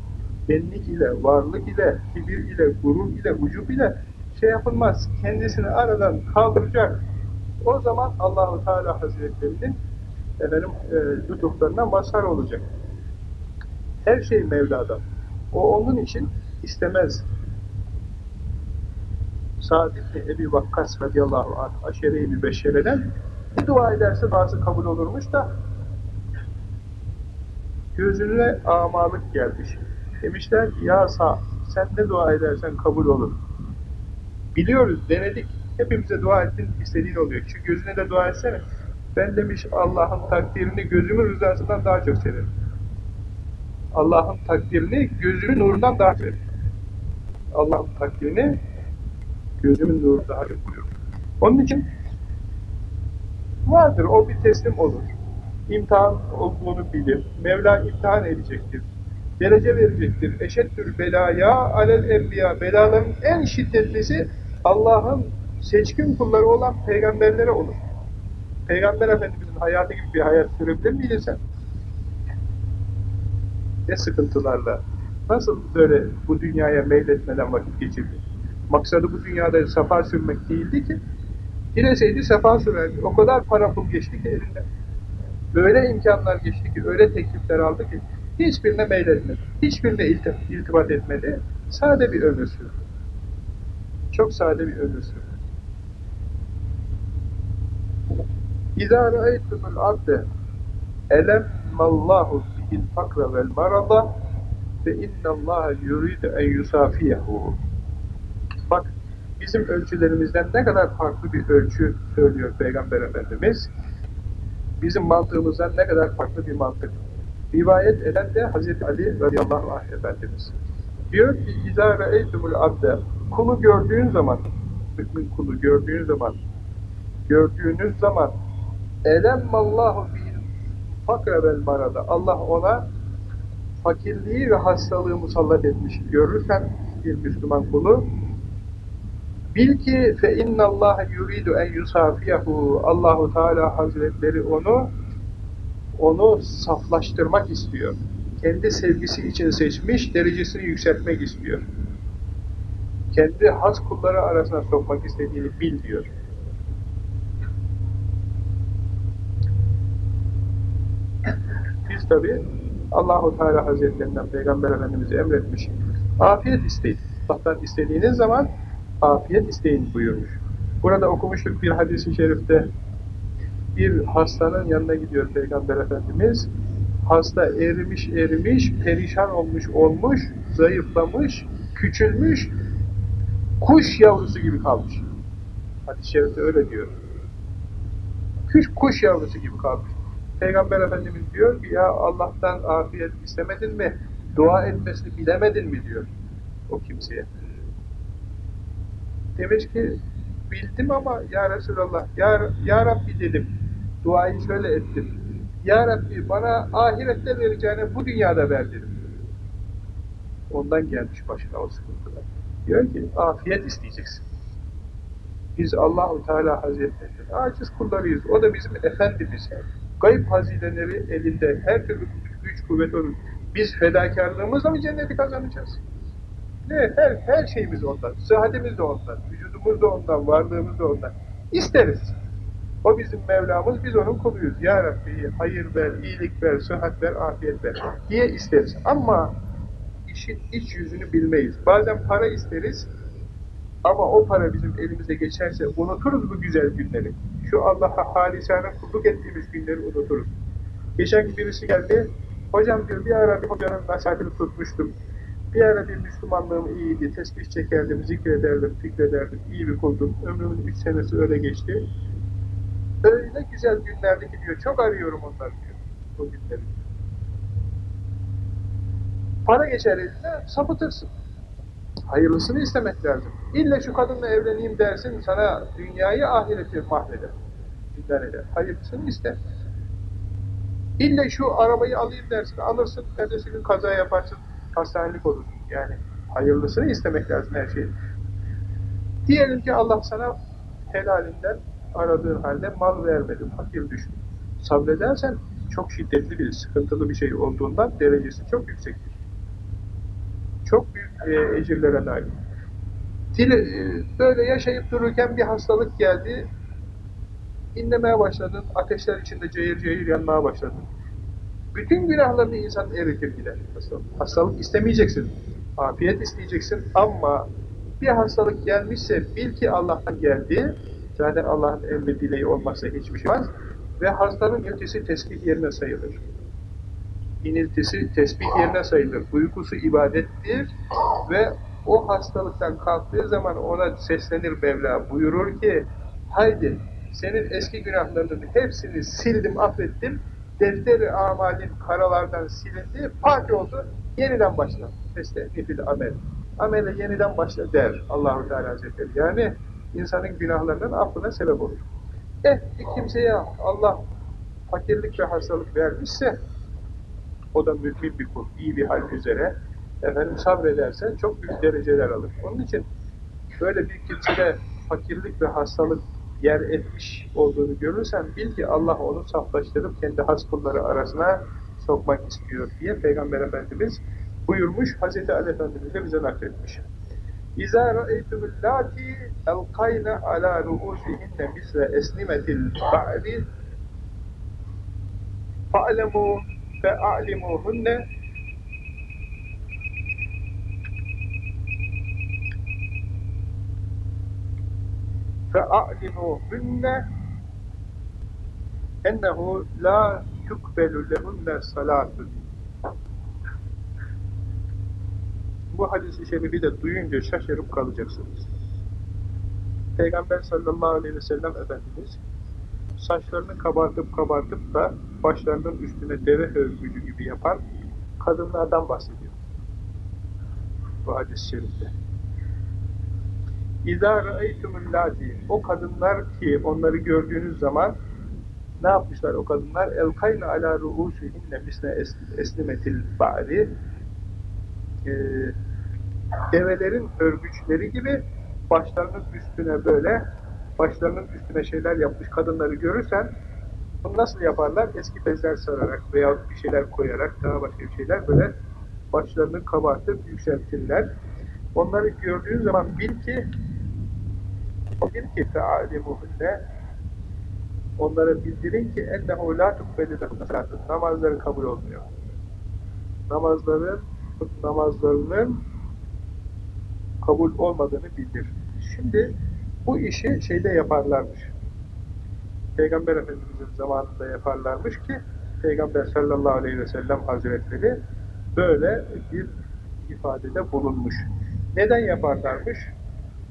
Benlik ile, varlık ile, kibir ile, gurur ile, ucub ile şey yapılmaz. Kendisini aradan kaldıracak. O zaman Allahu Teala Hazretlerinin efendim e, lütuflarına mazhar olacak. Her şey Mevla'dan. O onun için istemez. Sa'd ibn Ebi Vakkas radıyallahu anh aşere-i mübeşşereden bir dua ederse bazı kabul olurmuş da gözüne amalık gelmiş. Demişler ya Sa'd sen ne dua edersen kabul olur. Biliyoruz, denedik. Hepimize dua ettin, istediğin oluyor. Şu gözüne de dua etsene. Ben demiş Allah'ın takdirini gözümün rızasından daha çok severim. Allah'ın takdirini gözümün nurundan daha severim. Allah'ın takdirini gözümün nuru daha çok severim. Onun için vardır, o bir teslim olur. İmtihan olduğunu bilir. Mevla imtihan edecektir. Derece verecektir. Eşeddül belaya alel enbiya. Belaların en şiddetlisi Allah'ın seçkin kulları olan peygamberlere olur. Peygamber Efendimiz'in hayatı gibi bir hayat sürebilir miydin sen? Ne sıkıntılarla, nasıl böyle bu dünyaya meyletmeden vakit geçirdi? Maksadı bu dünyada sefa sürmek değildi ki. Dileseydi sefa sürerdi. O kadar para pul geçti ki elinden. Böyle imkanlar geçti ki, öyle teklifler aldı ki hiçbirine meyletmedi. Hiçbirine iltibat etmedi. Sade bir ömür sürdü. Çok sade bir ömür sürdü. İzâ râeytumul abde elemmallahu bihil fakra vel marada ve innallâhe yuridu en yusafiyehu. Bizim ölçülerimizden ne kadar farklı bir ölçü söylüyor Peygamber Efendimiz. Bizim mantığımızdan ne kadar farklı bir mantık. Rivayet eden de Hazreti Ali radıyallahu anh Efendimiz. Diyor ki, İzâ re'eytumul abde, kulu gördüğün zaman, mümin kulu gördüğün zaman, gördüğünüz zaman, elemmallahu bil fakre vel marada, Allah ona fakirliği ve hastalığı musallat etmiş görürsen bir Müslüman kulu, bil ki fe innallâhe yuridu en yusafiyahu, Allahu Teala Hazretleri onu onu saflaştırmak istiyor. Kendi sevgisi için seçmiş, derecesini yükseltmek istiyor. Kendi has kulları arasına sokmak istediğini bil diyor. Biz tabi Allahu Teala Hazretlerinden Peygamber Efendimiz emretmiş. Afiyet isteyin. Allah'tan istediğiniz zaman afiyet isteyin buyurmuş. Burada okumuştuk bir hadis-i şerifte bir hastanın yanına gidiyor Peygamber Efendimiz. Hasta erimiş erimiş, perişan olmuş olmuş, zayıflamış, küçülmüş, kuş yavrusu gibi kalmış. Hadis-i şerifte öyle diyor. Kuş, kuş yavrusu gibi kalmış. Peygamber Efendimiz diyor ki ya Allah'tan afiyet istemedin mi? Dua etmesini bilemedin mi diyor o kimseye. Demiş ki bildim ama ya Resulallah ya, ya Rabbi dedim. Duayı şöyle ettim. Ya Rabbi bana ahirette vereceğini bu dünyada ver dedim. Ondan gelmiş başına o sıkıntılar. Diyor ki afiyet isteyeceksin. Biz Allahu Teala Hazretleri'nin aciz kullarıyız. O da bizim Efendimiz. Gayb hazineleri elinde. Her türlü güç kuvvet olur. Biz fedakarlığımızla mı cenneti kazanacağız? Ne? Her, her şeyimiz ondan. Sıhhatimiz de ondan. Vücudumuz da ondan. Varlığımız da ondan. İsteriz. O bizim Mevlamız, biz onun kuluyuz. Ya Rabbi hayır ver, iyilik ver, sıhhat ver, afiyet ver diye isteriz. Ama işin iç yüzünü bilmeyiz. Bazen para isteriz ama o para bizim elimize geçerse unuturuz bu güzel günleri. Şu Allah'a halisane kulluk ettiğimiz günleri unuturuz. Geçen gün birisi geldi, hocam diyor bir ara bir hocanın nasihatini tutmuştum. Bir ara bir Müslümanlığım iyiydi, tesbih çekerdim, zikrederdim, fikrederdim, iyi bir kuldum. Ömrümün üç senesi öyle geçti. Öyle güzel günlerdi ki diyor, çok arıyorum onları diyor, o günleri. Para geçer eline, sapıtırsın. Hayırlısını istemek lazım. İlle şu kadınla evleneyim dersin, sana dünyayı ahireti mahveder. Zindan eder. Hayırlısını iste. İlle şu arabayı alayım dersin, alırsın, ertesi gün kaza yaparsın, hastanelik olursun. Yani hayırlısını istemek lazım her şeyin. Diyelim ki Allah sana helalinden aradığın halde mal vermedi, fakir düşün. Sabredersen çok şiddetli bir, sıkıntılı bir şey olduğundan derecesi çok yüksektir. Çok büyük e, ecirlere nail. Dile, e, böyle yaşayıp dururken bir hastalık geldi, inlemeye başladın, ateşler içinde cayır cayır yanmaya başladın. Bütün günahlarını insan eritir gider. Hastalık. hastalık istemeyeceksin, afiyet isteyeceksin ama bir hastalık gelmişse bil ki Allah'tan geldi, zaten Allah'ın emri dileği olmazsa hiçbir şey olmaz ve hastanın iltisi tesbih yerine sayılır. İniltisi tesbih yerine sayılır. Uykusu ibadettir ve o hastalıktan kalktığı zaman ona seslenir Mevla buyurur ki haydi senin eski günahlarının hepsini sildim, affettim. Defteri amalin karalardan silindi, pak oldu. Yeniden başla. Estağfirullah amel. Amele yeniden başla der Allahu Teala Hazretleri. Yani insanın günahlarının affına sebep olur. Eh bir kimseye Allah fakirlik ve hastalık vermişse o da mümin bir kul, iyi bir hal üzere efendim sabrederse çok büyük dereceler alır. Onun için böyle bir kimsede fakirlik ve hastalık yer etmiş olduğunu görürsen bil ki Allah onu saflaştırıp kendi has kulları arasına sokmak istiyor diye Peygamber Efendimiz buyurmuş. Hazreti Ali Efendimiz de bize nakletmiş. İzâ ra'eytumul lâti elkayne alâ ru'ûsihinne misle esnimetil ba'di fa'lemû fe'a'limûhunne فَأَعْلِمُوهُنَّ اَنَّهُ لَا تُقْبَلُ لَهُنَّ صَلَاتٌ Bu hadisi şerifi de duyunca şaşırıp kalacaksınız. Peygamber sallallahu aleyhi ve sellem Efendimiz saçlarını kabartıp kabartıp da başlarının üstüne deve hörgücü gibi yapan kadınlardan bahsediyor. Bu hadis-i şerifte. İzâ ra'eytumüllâti O kadınlar ki onları gördüğünüz zaman ne yapmışlar o kadınlar? Alâ ru'ûsühinne misne esnimetil ba'ri ee, develerin örgüçleri gibi başlarının üstüne böyle başlarının üstüne şeyler yapmış kadınları görürsen bunu nasıl yaparlar? Eski bezler sararak veya bir şeyler koyarak daha başka bir şeyler böyle başlarını kabartıp yükseltirler. Onları gördüğün zaman bil ki bil ki fealimuhunne onlara bildirin ki ennehu la tukbeli namazları kabul olmuyor. Namazların namazlarının kabul olmadığını bildir. Şimdi bu işi şeyde yaparlarmış. Peygamber Efendimiz'in zamanında yaparlarmış ki Peygamber sallallahu aleyhi ve sellem hazretleri böyle bir ifadede bulunmuş. Neden yaparlarmış?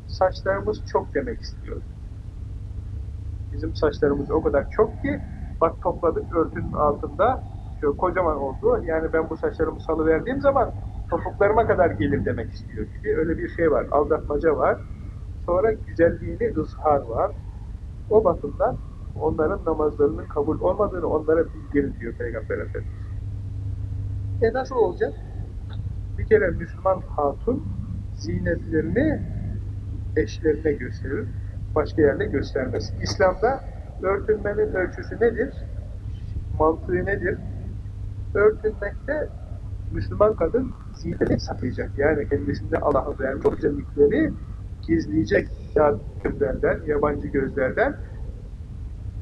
Saçlarımız çok demek istiyor. Bizim saçlarımız o kadar çok ki bak topladık örtünün altında şöyle kocaman oldu. Yani ben bu saçlarımı salıverdiğim zaman topuklarıma kadar gelir demek istiyor gibi öyle bir şey var. Aldatmaca var. Sonra güzelliğini ızhar var. O bakımdan onların namazlarının kabul olmadığını onlara bildirin diyor Peygamber Efendimiz. E nasıl olacak? Bir kere Müslüman hatun zinetlerini eşlerine gösterir, başka yerde göstermez. İslam'da örtünmenin ölçüsü nedir? Mantığı nedir? Örtünmekte Müslüman kadın zinetini saklayacak. Yani kendisinde Allah'ın vermiş o güzellikleri gizleyecek ya gözlerden, yabancı gözlerden.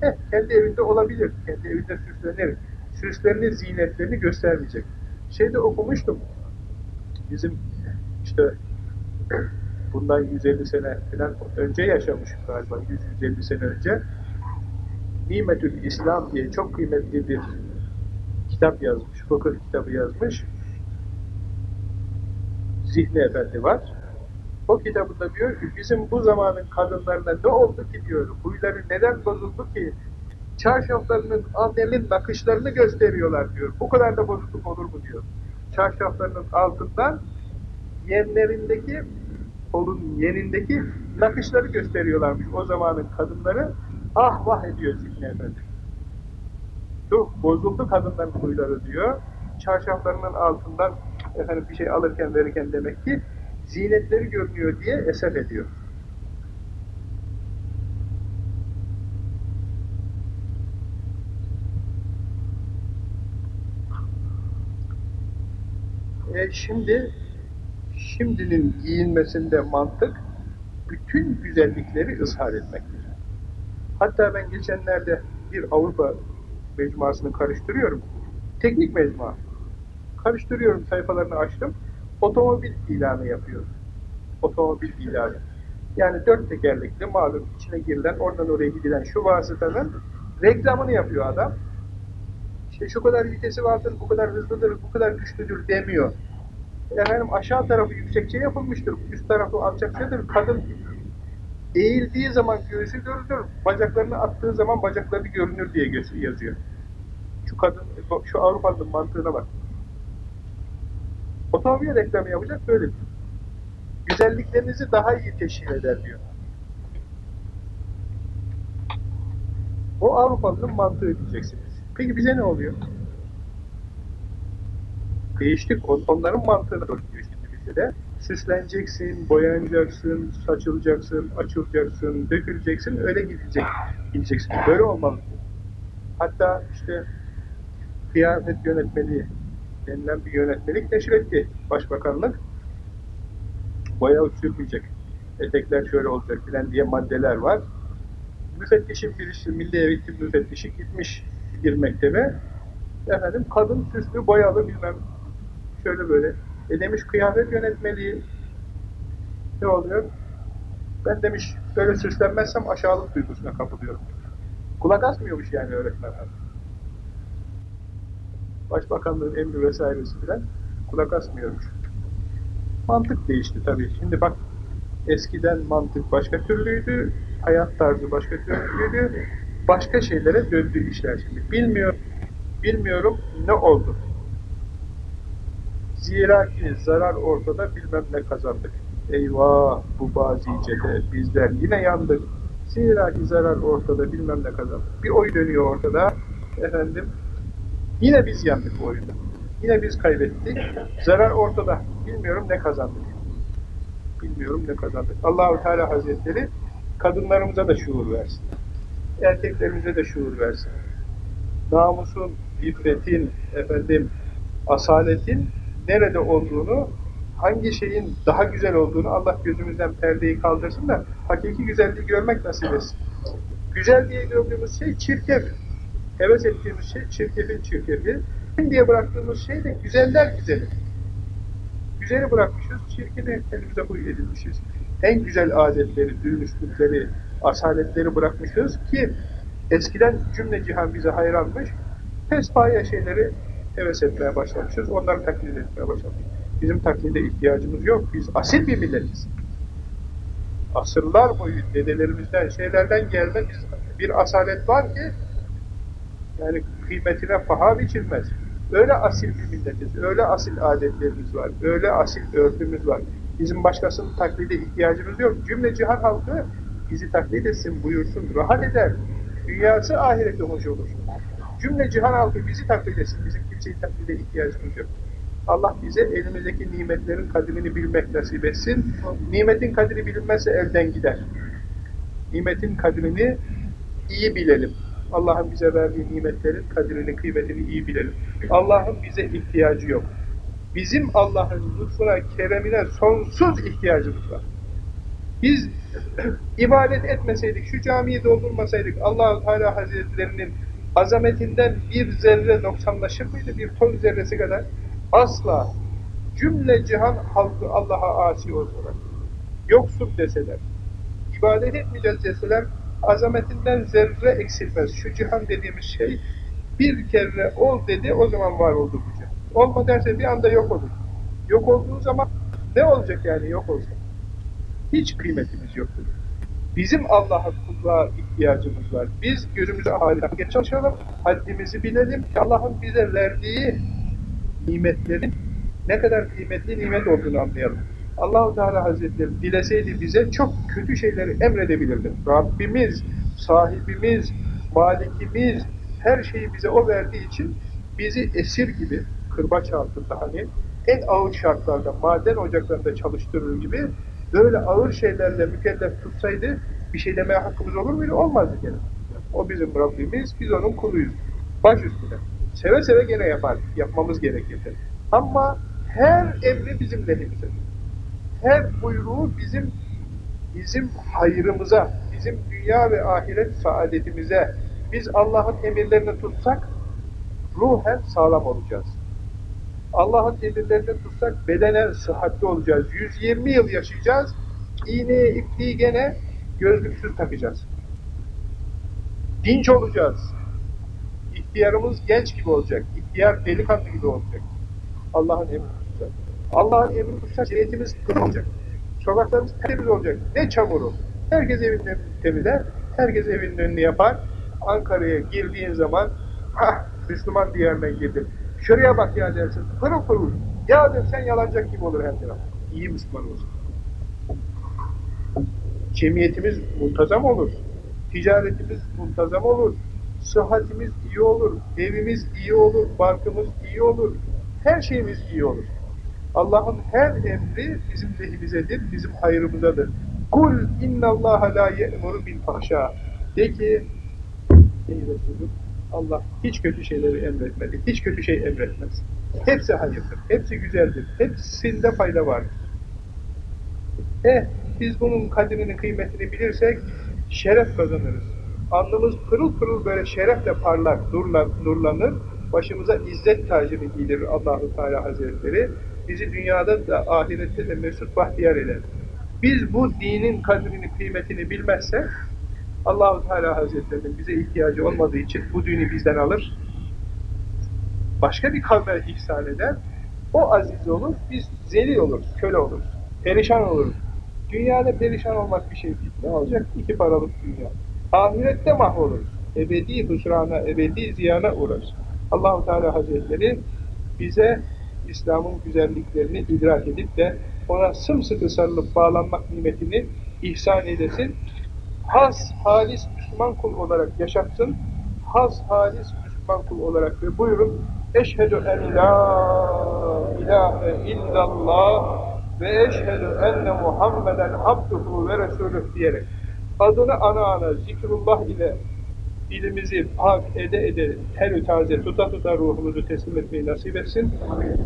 Eh, kendi evinde olabilir, kendi evinde süslenir. Süslerini, zinetlerini göstermeyecek. Şeyde okumuştum, bizim işte bundan 150 sene falan önce yaşamış galiba, 150 sene önce Nimetül İslam diye çok kıymetli bir kitap yazmış, fıkıh kitabı yazmış. Zihni Efendi var. O kitabında diyor ki bizim bu zamanın kadınlarına ne oldu ki diyor, huyları neden bozuldu ki çarşaflarının annemin nakışlarını gösteriyorlar diyor. Bu kadar da bozukluk olur mu diyor. Çarşaflarının altından yenlerindeki kolun yenindeki nakışları gösteriyorlarmış o zamanın kadınları. Ah vah ediyor Zihni Efendi. Dur, bozuldu kadınların huyları diyor. Çarşaflarının altından efendim bir şey alırken verirken demek ki zinetleri görünüyor diye eser ediyor. E şimdi şimdinin giyinmesinde mantık bütün güzellikleri ızhar etmektir. Hatta ben geçenlerde bir Avrupa mecmuasını karıştırıyorum. Teknik mecmua. Karıştırıyorum sayfalarını açtım. Otomobil ilanı yapıyor. Otomobil ilanı. Yani dört tekerlekli malum içine girilen, oradan oraya gidilen şu vasıtanın reklamını yapıyor adam. İşte şu kadar vitesi vardır, bu kadar hızlıdır, bu kadar güçlüdür demiyor. Efendim aşağı tarafı yüksekçe yapılmıştır, üst tarafı alçakçadır. Kadın eğildiği zaman göğsü görünür, bacaklarını attığı zaman bacakları görünür diye yazıyor. Şu kadın, şu Avrupa'nın mantığına bak. Otomobil reklamı yapacak böyle. Güzelliklerinizi daha iyi teşhir eder diyor. O Avrupalı'nın mantığı diyeceksiniz. Peki bize ne oluyor? Değiştik. Onların mantığına doğru biz. mesele. Süsleneceksin, boyanacaksın, saçılacaksın, açılacaksın, döküleceksin, öyle gidecek, gideceksin. Böyle olmalı. Hatta işte kıyafet yönetmeliği denilen bir yönetmelik teşkil etti Başbakanlık. Boya sürmeyecek, etekler şöyle olacak filan diye maddeler var. Müfettişin birisi, Milli Eğitim Müfettişi gitmiş bir mektebe. Efendim kadın süslü, boyalı bilmem şöyle böyle. E demiş kıyafet yönetmeliği ne oluyor? Ben demiş böyle süslenmezsem aşağılık duygusuna kapılıyorum. Kulak asmıyormuş yani öğretmenler. Başbakanlığın emri vesairesi filan kulak asmıyormuş. Mantık değişti tabii. Şimdi bak eskiden mantık başka türlüydü, hayat tarzı başka türlüydü, başka şeylere döndü işler şimdi. Bilmiyorum, bilmiyorum ne oldu. Zira ki zarar ortada bilmem ne kazandık. Eyvah bu bazicede bizler yine yandık. Zira ki zarar ortada bilmem ne kazandık. Bir oy dönüyor ortada. Efendim yine biz yandık bu oyunda. Yine biz kaybettik. Zarar ortada. Bilmiyorum ne kazandık. Bilmiyorum ne kazandık. Allahu Teala Hazretleri kadınlarımıza da şuur versin. Erkeklerimize de şuur versin. Namusun, iffetin, efendim, asaletin nerede olduğunu, hangi şeyin daha güzel olduğunu Allah gözümüzden perdeyi kaldırsın da hakiki güzelliği görmek nasip etsin. Güzel diye gördüğümüz şey çirkef. Heves ettiğimiz şey çirkefin çirkefi. diye bıraktığımız şey de güzeller güzeli. Güzeli bırakmışız, çirkini elimize huy edilmişiz. En güzel adetleri, dürüstlükleri, asaletleri bırakmışız ki eskiden cümle cihan bize hayranmış, pespaya şeyleri heves etmeye başlamışız, onları taklit etmeye başlamışız. Bizim taklide ihtiyacımız yok, biz asil bir milletiz. Asırlar boyu dedelerimizden, şeylerden gelme bir asalet var ki, yani kıymetine paha biçilmez. Öyle asil bir milletiz, öyle asil adetlerimiz var, öyle asil örtümüz var. Bizim başkasının taklide ihtiyacımız yok. Cümle cihan halkı bizi taklit etsin, buyursun, rahat eder. Dünyası ahireti hoş olur. Cümle cihan halkı bizi taklit etsin, bizim kimseyi taklide ihtiyacımız yok. Allah bize elimizdeki nimetlerin kadrini bilmek nasip etsin. Nimetin kadri bilinmezse elden gider. Nimetin kadrini iyi bilelim. Allah'ın bize verdiği nimetlerin kadrini, kıymetini iyi bilelim. Allah'ın bize ihtiyacı yok. Bizim Allah'ın lütfuna, keremine sonsuz ihtiyacımız var. Biz ibadet etmeseydik, şu camiyi doldurmasaydık Allah-u Teala Hazretlerinin azametinden bir zerre noksanlaşır mıydı? Bir ton zerresi kadar? Asla. Cümle cihan halkı Allah'a asi olsalar, yoksun deseler, ibadet etmeyeceğiz deseler, azametinden zerre eksilmez. Şu cihan dediğimiz şey bir kere ol dedi, o zaman var oldu bu cihan. Olma derse bir anda yok olur. Yok olduğu zaman ne olacak yani yok olsa? Hiç kıymetimiz yoktur. Bizim Allah'a kulluğa ihtiyacımız var. Biz gözümüzü ahlakı çalışalım, haddimizi bilelim. Allah'ın bize verdiği nimetlerin ne kadar kıymetli nimet olduğunu anlayalım. Allahu Teala Hazretleri dileseydi bize çok kötü şeyleri emredebilirdi. Rabbimiz, sahibimiz, malikimiz her şeyi bize o verdiği için bizi esir gibi kırbaç altında hani en ağır şartlarda maden ocaklarında çalıştırır gibi böyle ağır şeylerle mükellef tutsaydı bir şey demeye hakkımız olur muydu? Olmazdı gene. O bizim Rabbimiz, biz onun kuluyuz. Baş üstüne. Seve seve gene yapar. Yapmamız gerekirdi. Ama her emri bizim lehimize. Her buyruğu bizim bizim hayrımıza, bizim dünya ve ahiret saadetimize biz Allah'ın emirlerini tutsak ruhen sağlam olacağız. Allah'ın emirlerini tutsak bedenen sıhhatli olacağız. 120 yıl yaşayacağız. İğneye ipliği gene gözlüksüz takacağız. Dinç olacağız. İhtiyarımız genç gibi olacak. İhtiyar delikanlı gibi olacak. Allah'ın emri tutsak. Allah'ın emri tutsak niyetimiz olacak. Sokaklarımız temiz olacak. Ne çamuru. Herkes evinin önünü temizler. Herkes evinin önünü yapar. Ankara'ya girdiğin zaman ha Müslüman diyarına girdim. Şuraya bak ya dersin. Pırıl pırıl. Ya der sen yalancak gibi olur her taraf. İyi Müslüman olsun. Cemiyetimiz muntazam olur. Ticaretimiz muntazam olur. Sıhhatimiz iyi olur. Evimiz iyi olur. Barkımız iyi olur. Her şeyimiz iyi olur. Allah'ın her emri bizim lehimizedir, bizim hayrımızadır. Kul innallaha la ye'muru bil fahşâ. De ki, ey Resulüm, Allah hiç kötü şeyleri emretmedi, hiç kötü şey emretmez. Hepsi hayırdır, hepsi güzeldir, hepsinde fayda vardır. Eh, biz bunun kadrini, kıymetini bilirsek, şeref kazanırız. Alnımız pırıl pırıl böyle şerefle parlar, nurla, nurlanır, başımıza izzet tacını giydirir Allahu Teala Hazretleri. Bizi dünyada da ahirette de mesut bahtiyar eder. Biz bu dinin kadrini, kıymetini bilmezsek Allahu Teala Hazretleri bize ihtiyacı olmadığı için bu dini bizden alır. Başka bir kavme ihsan eder. O aziz olur, biz zelil oluruz, köle oluruz, perişan oluruz. Dünyada perişan olmak bir şey değil. Ne olacak? İki paralık dünya. Ahirette mahvoluruz. Ebedi husrana, ebedi ziyana uğrarız. Allahu Teala Hazretleri bize İslam'ın güzelliklerini idrak edip de ona sımsıkı sarılıp bağlanmak nimetini ihsan edesin. Has, halis Müslüman kul olarak yaşatsın. Has, halis Müslüman kul olarak ve buyurun Eşhedü en la ilahe illallah ve eşhedü enne Muhammeden abduhu ve resulüh diyerek adını ana ana zikrullah ile dilimizi pak ede ede ter taze tuta tuta ruhumuzu teslim etmeyi nasip etsin.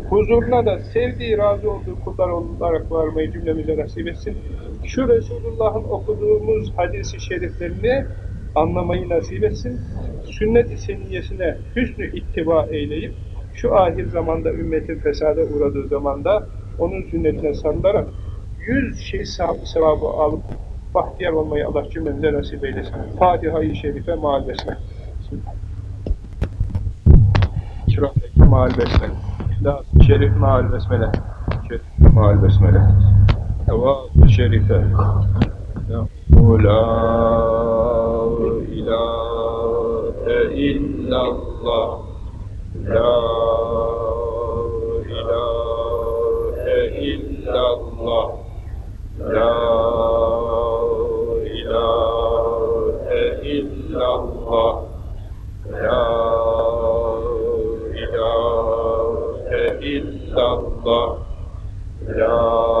Huzuruna da sevdiği, razı olduğu kullar olarak varmayı cümlemize nasip etsin. Şu Resulullah'ın okuduğumuz hadisi şeriflerini anlamayı nasip etsin. Sünnet-i seniyyesine hüsnü ittiba eyleyip şu ahir zamanda ümmetin fesada uğradığı zamanda onun sünnetine sarılarak yüz şey sevabı alıp bahtiyar olmayı Allah cümlemize nasip eylesin. Fatiha-i Şerife maal besme. Şirafdeki maal. İhlas-ı Şerif maal besmele. Şerif maal besmele. الثواب الشريفة نقول لا إله إلا الله لا إله إلا الله لا إله إلا الله لا إله إلا الله لا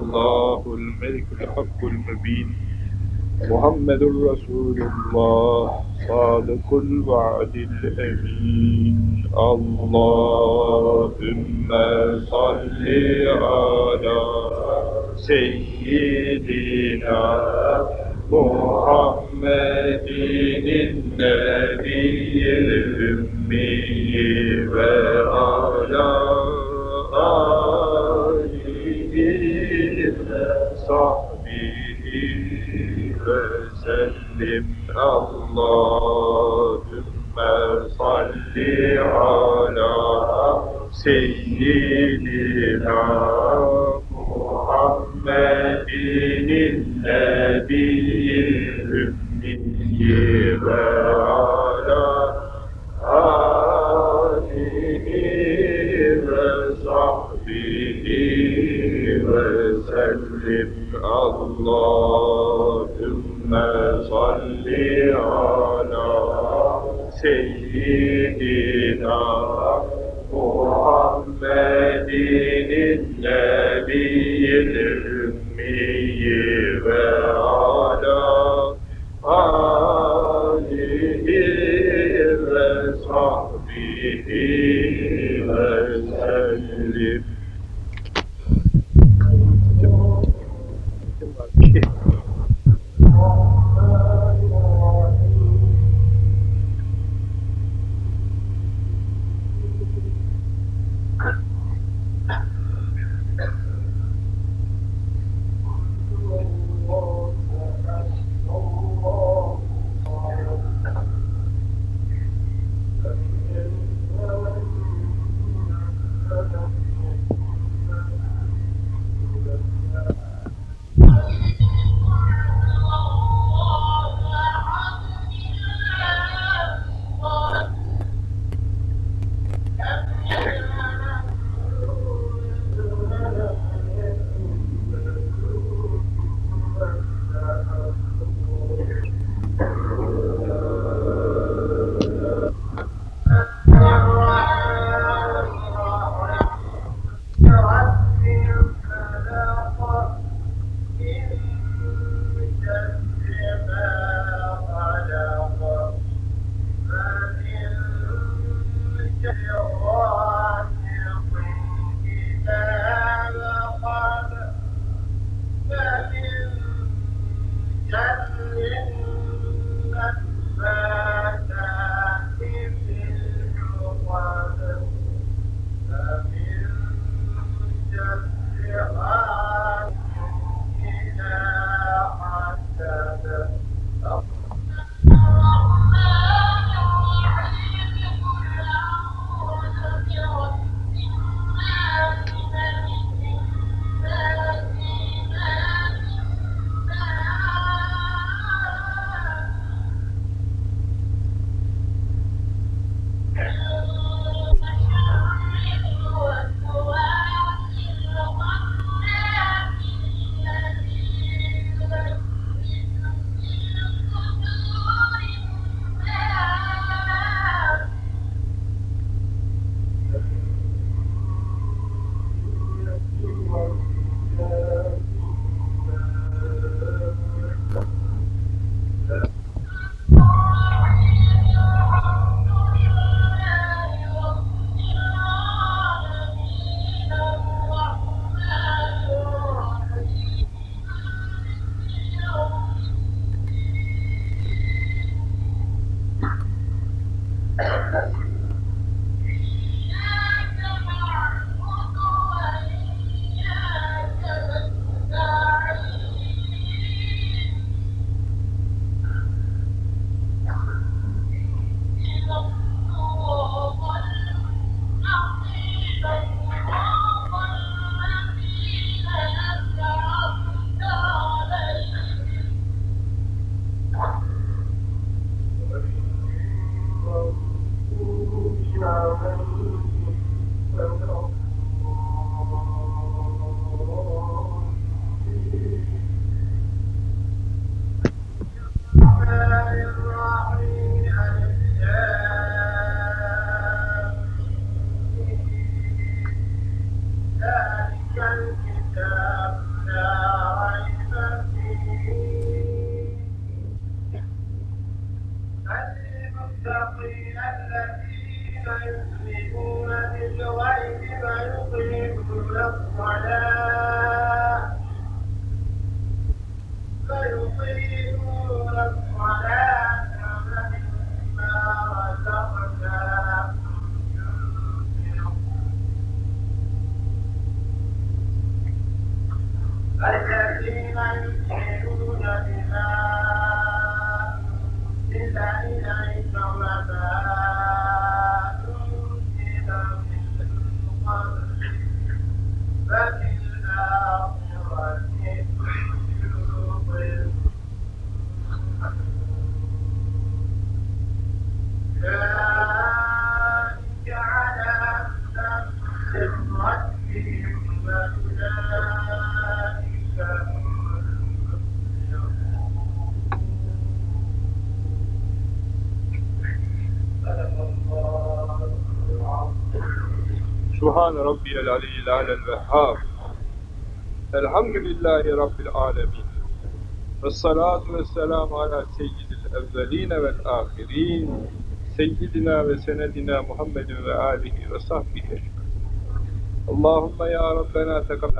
الله الملك الحق المبين محمد رسول الله صادق الوعد الأمين اللهم صل على سيدنا محمد النبي الأمي وعلى آله وسلم اللهم صل على سيدنا محمد النبي الأمي وعلى آله وصحبه وسلم الله salli ala seyyidina Yeah. Subhan Rabbiyel Aliyyil Alel Vehhab. Elhamdülillahi Rabbil Alemin. Ve salatu ve selamu ala seyyidil evveline vel ahirin. Seyyidina ve senedina Muhammedin ve alihi ve sahbihi. Allahümme ya Rabbena tekabbel.